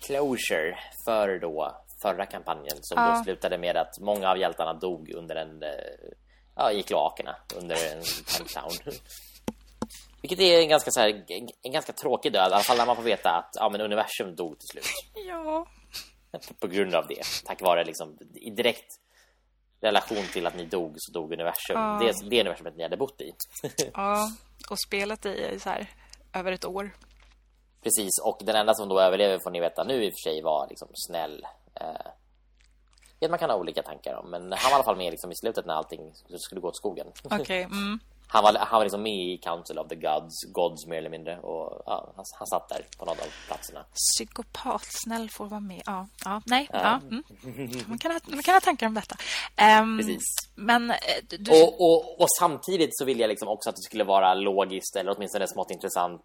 closure för då förra kampanjen som ja. då slutade med att många av hjältarna dog under en eh, ja, i kloakerna under en countdown. Vilket är en ganska så här, en, en, ganska tråkig död, i alla fall när man får veta att ja, men universum dog till slut. Ja. På grund av det, tack vare liksom direkt relation till att ni dog så dog universum. Ja. Det, det universumet ni hade bott i. ja, och spelat i så här över ett år. Precis, och den enda som då överlever får ni veta nu i och för sig var liksom snäll. Eh, man kan ha olika tankar om, men han var i alla fall med liksom i slutet när allting skulle gå åt skogen. Okej, okay, mm han var, han var liksom med i Council of the Gods, Gods mer eller mindre. Och ja, han, han satt där på någon av platserna. Psykopat, snäll får vara med. Ja, ja nej. Ja. ja mm. man, kan ha, man kan ha tankar om detta. Um, Precis. Men, eh, du... och, och, och, samtidigt så vill jag liksom också att det skulle vara logiskt eller åtminstone smått intressant.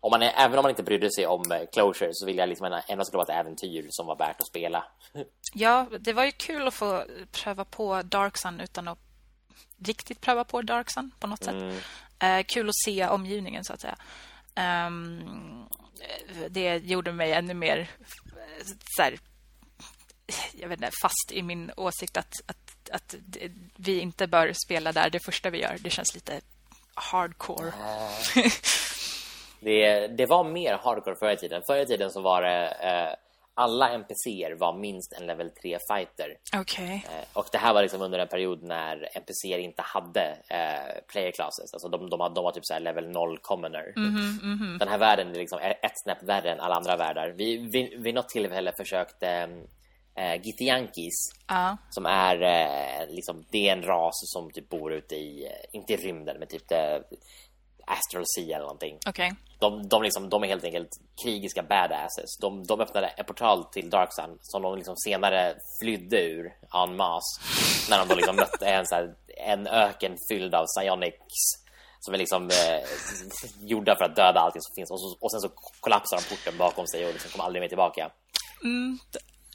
Om man är, även om man inte brydde sig om eh, closure så vill jag liksom ändå skulle vara ett äventyr som var värt att spela. Ja, det var ju kul att få pröva på Dark Sun utan att riktigt pröva på Dark Sun på något mm. sätt. Eh, kul att se omgivningen så att säga. Um, det gjorde mig ännu mer så här, jag vet inte, fast i min åsikt att, att att vi inte bör spela där det första vi gör. Det känns lite hardcore. det, det var mer hardcore förr i tiden. Förr i tiden så var det eh, alla NPCer var minst en level 3 fighter. Okej. Eh, och det här var liksom under en period när NPCer inte hade eh, player classes. Alltså de, de, de var typ så här level 0 commoner. Den här världen är liksom ett snäpp värre än alla andra världar. Vi, vi, vid något tillfälle försökte eh, Githyankies Ja. som är eh, liksom, det är en ras som typ bor ute i, eh, inte i rymden, men typ det, Astral Sea eller någonting. Okej. De, de, liksom, de är helt enkelt krigiska badasses. De, de öppnade en portal till Dark Sun som de liksom senare flydde ur en masse när de då liksom mötte en, så här, en öken fylld av psionics som är liksom eh, gjorda för att döda allting som finns och, så, och sen så kollapsar de porten bakom sig och liksom kommer aldrig mer tillbaka.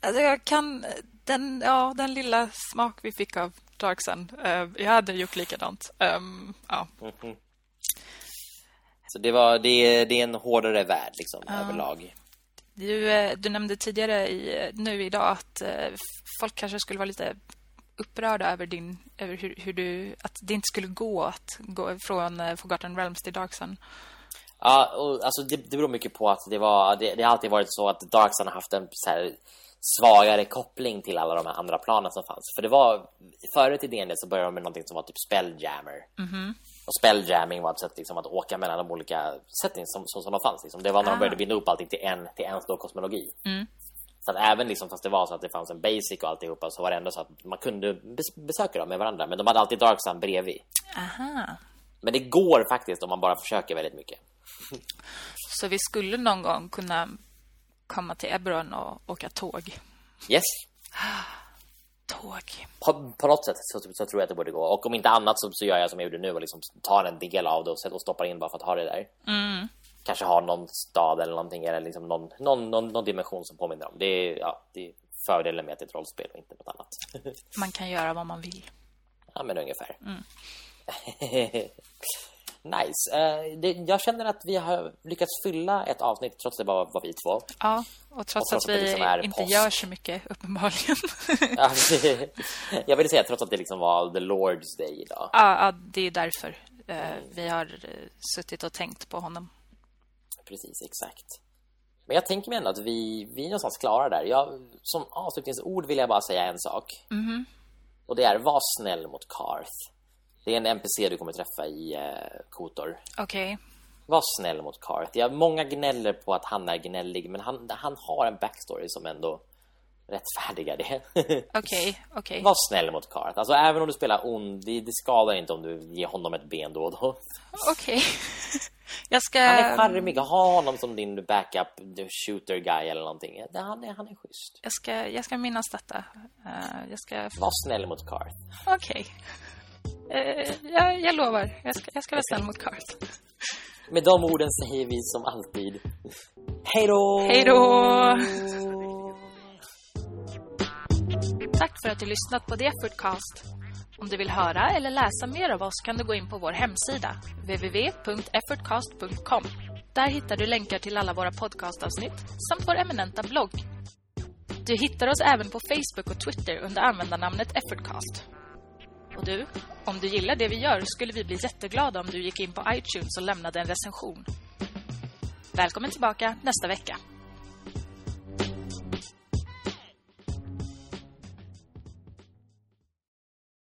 Alltså jag kan... Den, ja, den lilla smak vi fick av Dark Sun. eh, jag hade gjort likadant. Um, ja. Så det, var, det, är- det är en hårdare värld liksom överlag. Du, eh, du nämnde tidigare i, nu idag att eh, folk kanske skulle vara lite upprörda över, din, över hur, hur du, att det inte skulle gå att gå från eh, Forgotten Realms till Dark Sun. Ja, och, alltså det, det beror mycket på att det var det, det har alltid varit så att Dark Sun har haft en här svagare koppling till alla de här andra planen som fanns. För det var förut i D&D så började de med någonting som var typ spelljammer. Och spelljamming var ett sätt liksom att åka mellan de olika settings som, som, som de fanns. Liksom. Det var när de Ah. började binda upp allting till en, till en stor kosmologi. Så att även liksom, fast det var så att det fanns en basic och alltihopa så var det ändå så att man kunde bes besöka dem med varandra. Men de hade alltid Dark Sun bredvid. Aha. Men det går faktiskt om man bara försöker väldigt mycket. Så vi skulle någon gång kunna komma till Eberron och åka tåg. Yes, Tåg. på, på något sätt så, så tror jag att det borde gå. Och om inte annat så, så gör jag som jag gjorde nu och liksom tar en del av det och, och stoppar in bara för att ha det där. Kanske har någon stad eller någonting eller liksom någon, någon, någon, någon dimension som påminner om. Det är, ja, det är fördelen med att det är ett rollspel och inte något annat. Man kan göra vad man vill. ja, men ungefär. nice. Eh, det, jag känner att vi har lyckats fylla ett avsnitt trots det bara var vi två. Ja, och trots Och trots att att vi liksom inte påsk. gör så mycket, uppenbarligen. Ja, jag vill säga trots att det liksom var The Lord's Day idag. ja, ja, det är därför eh, vi har eh, suttit och tänkt på honom. Precis, exakt. Men jag tänker mig ändå att vi, vi är någonstans klara där. Jag, som avslutningsord vill jag bara säga en sak. Och det är, var snäll mot Karth. Det är en NPC du kommer träffa i eh, Kotor. Okej. Var snäll mot Karth. Ja, många gnäller på att han är gnällig, men han, han har en backstory som ändå rättfärdigar det. Okej, okej. Var snäll mot Karth. Alltså även om du spelar ond, det, det skadar inte om du ger honom ett ben då och då. Okej. Jag ska... Han är charmig, ha honom som din backup shooter guy eller någonting. Han är, han är schysst. Jag ska, jag ska minnas detta. Eh, jag ska... Var snäll mot Karth. Okej. Eh, jag, jag lovar. Jag ska, jag ska vara snäll mot Kart. Med de orden säger vi som alltid Hej då! Hej då! Tack för att du lyssnat på The Effortcast. Om du vill höra eller läsa mer av oss kan du gå in på vår hemsida www.effortcast.com. Där hittar du länkar till alla våra podcastavsnitt samt vår eminenta blogg. Du hittar oss även på Facebook och Twitter under användarnamnet Effortcast. Och du, om du gillar det vi gör skulle vi bli jätteglada om du gick in på iTunes och lämnade en recension. Välkommen tillbaka nästa vecka.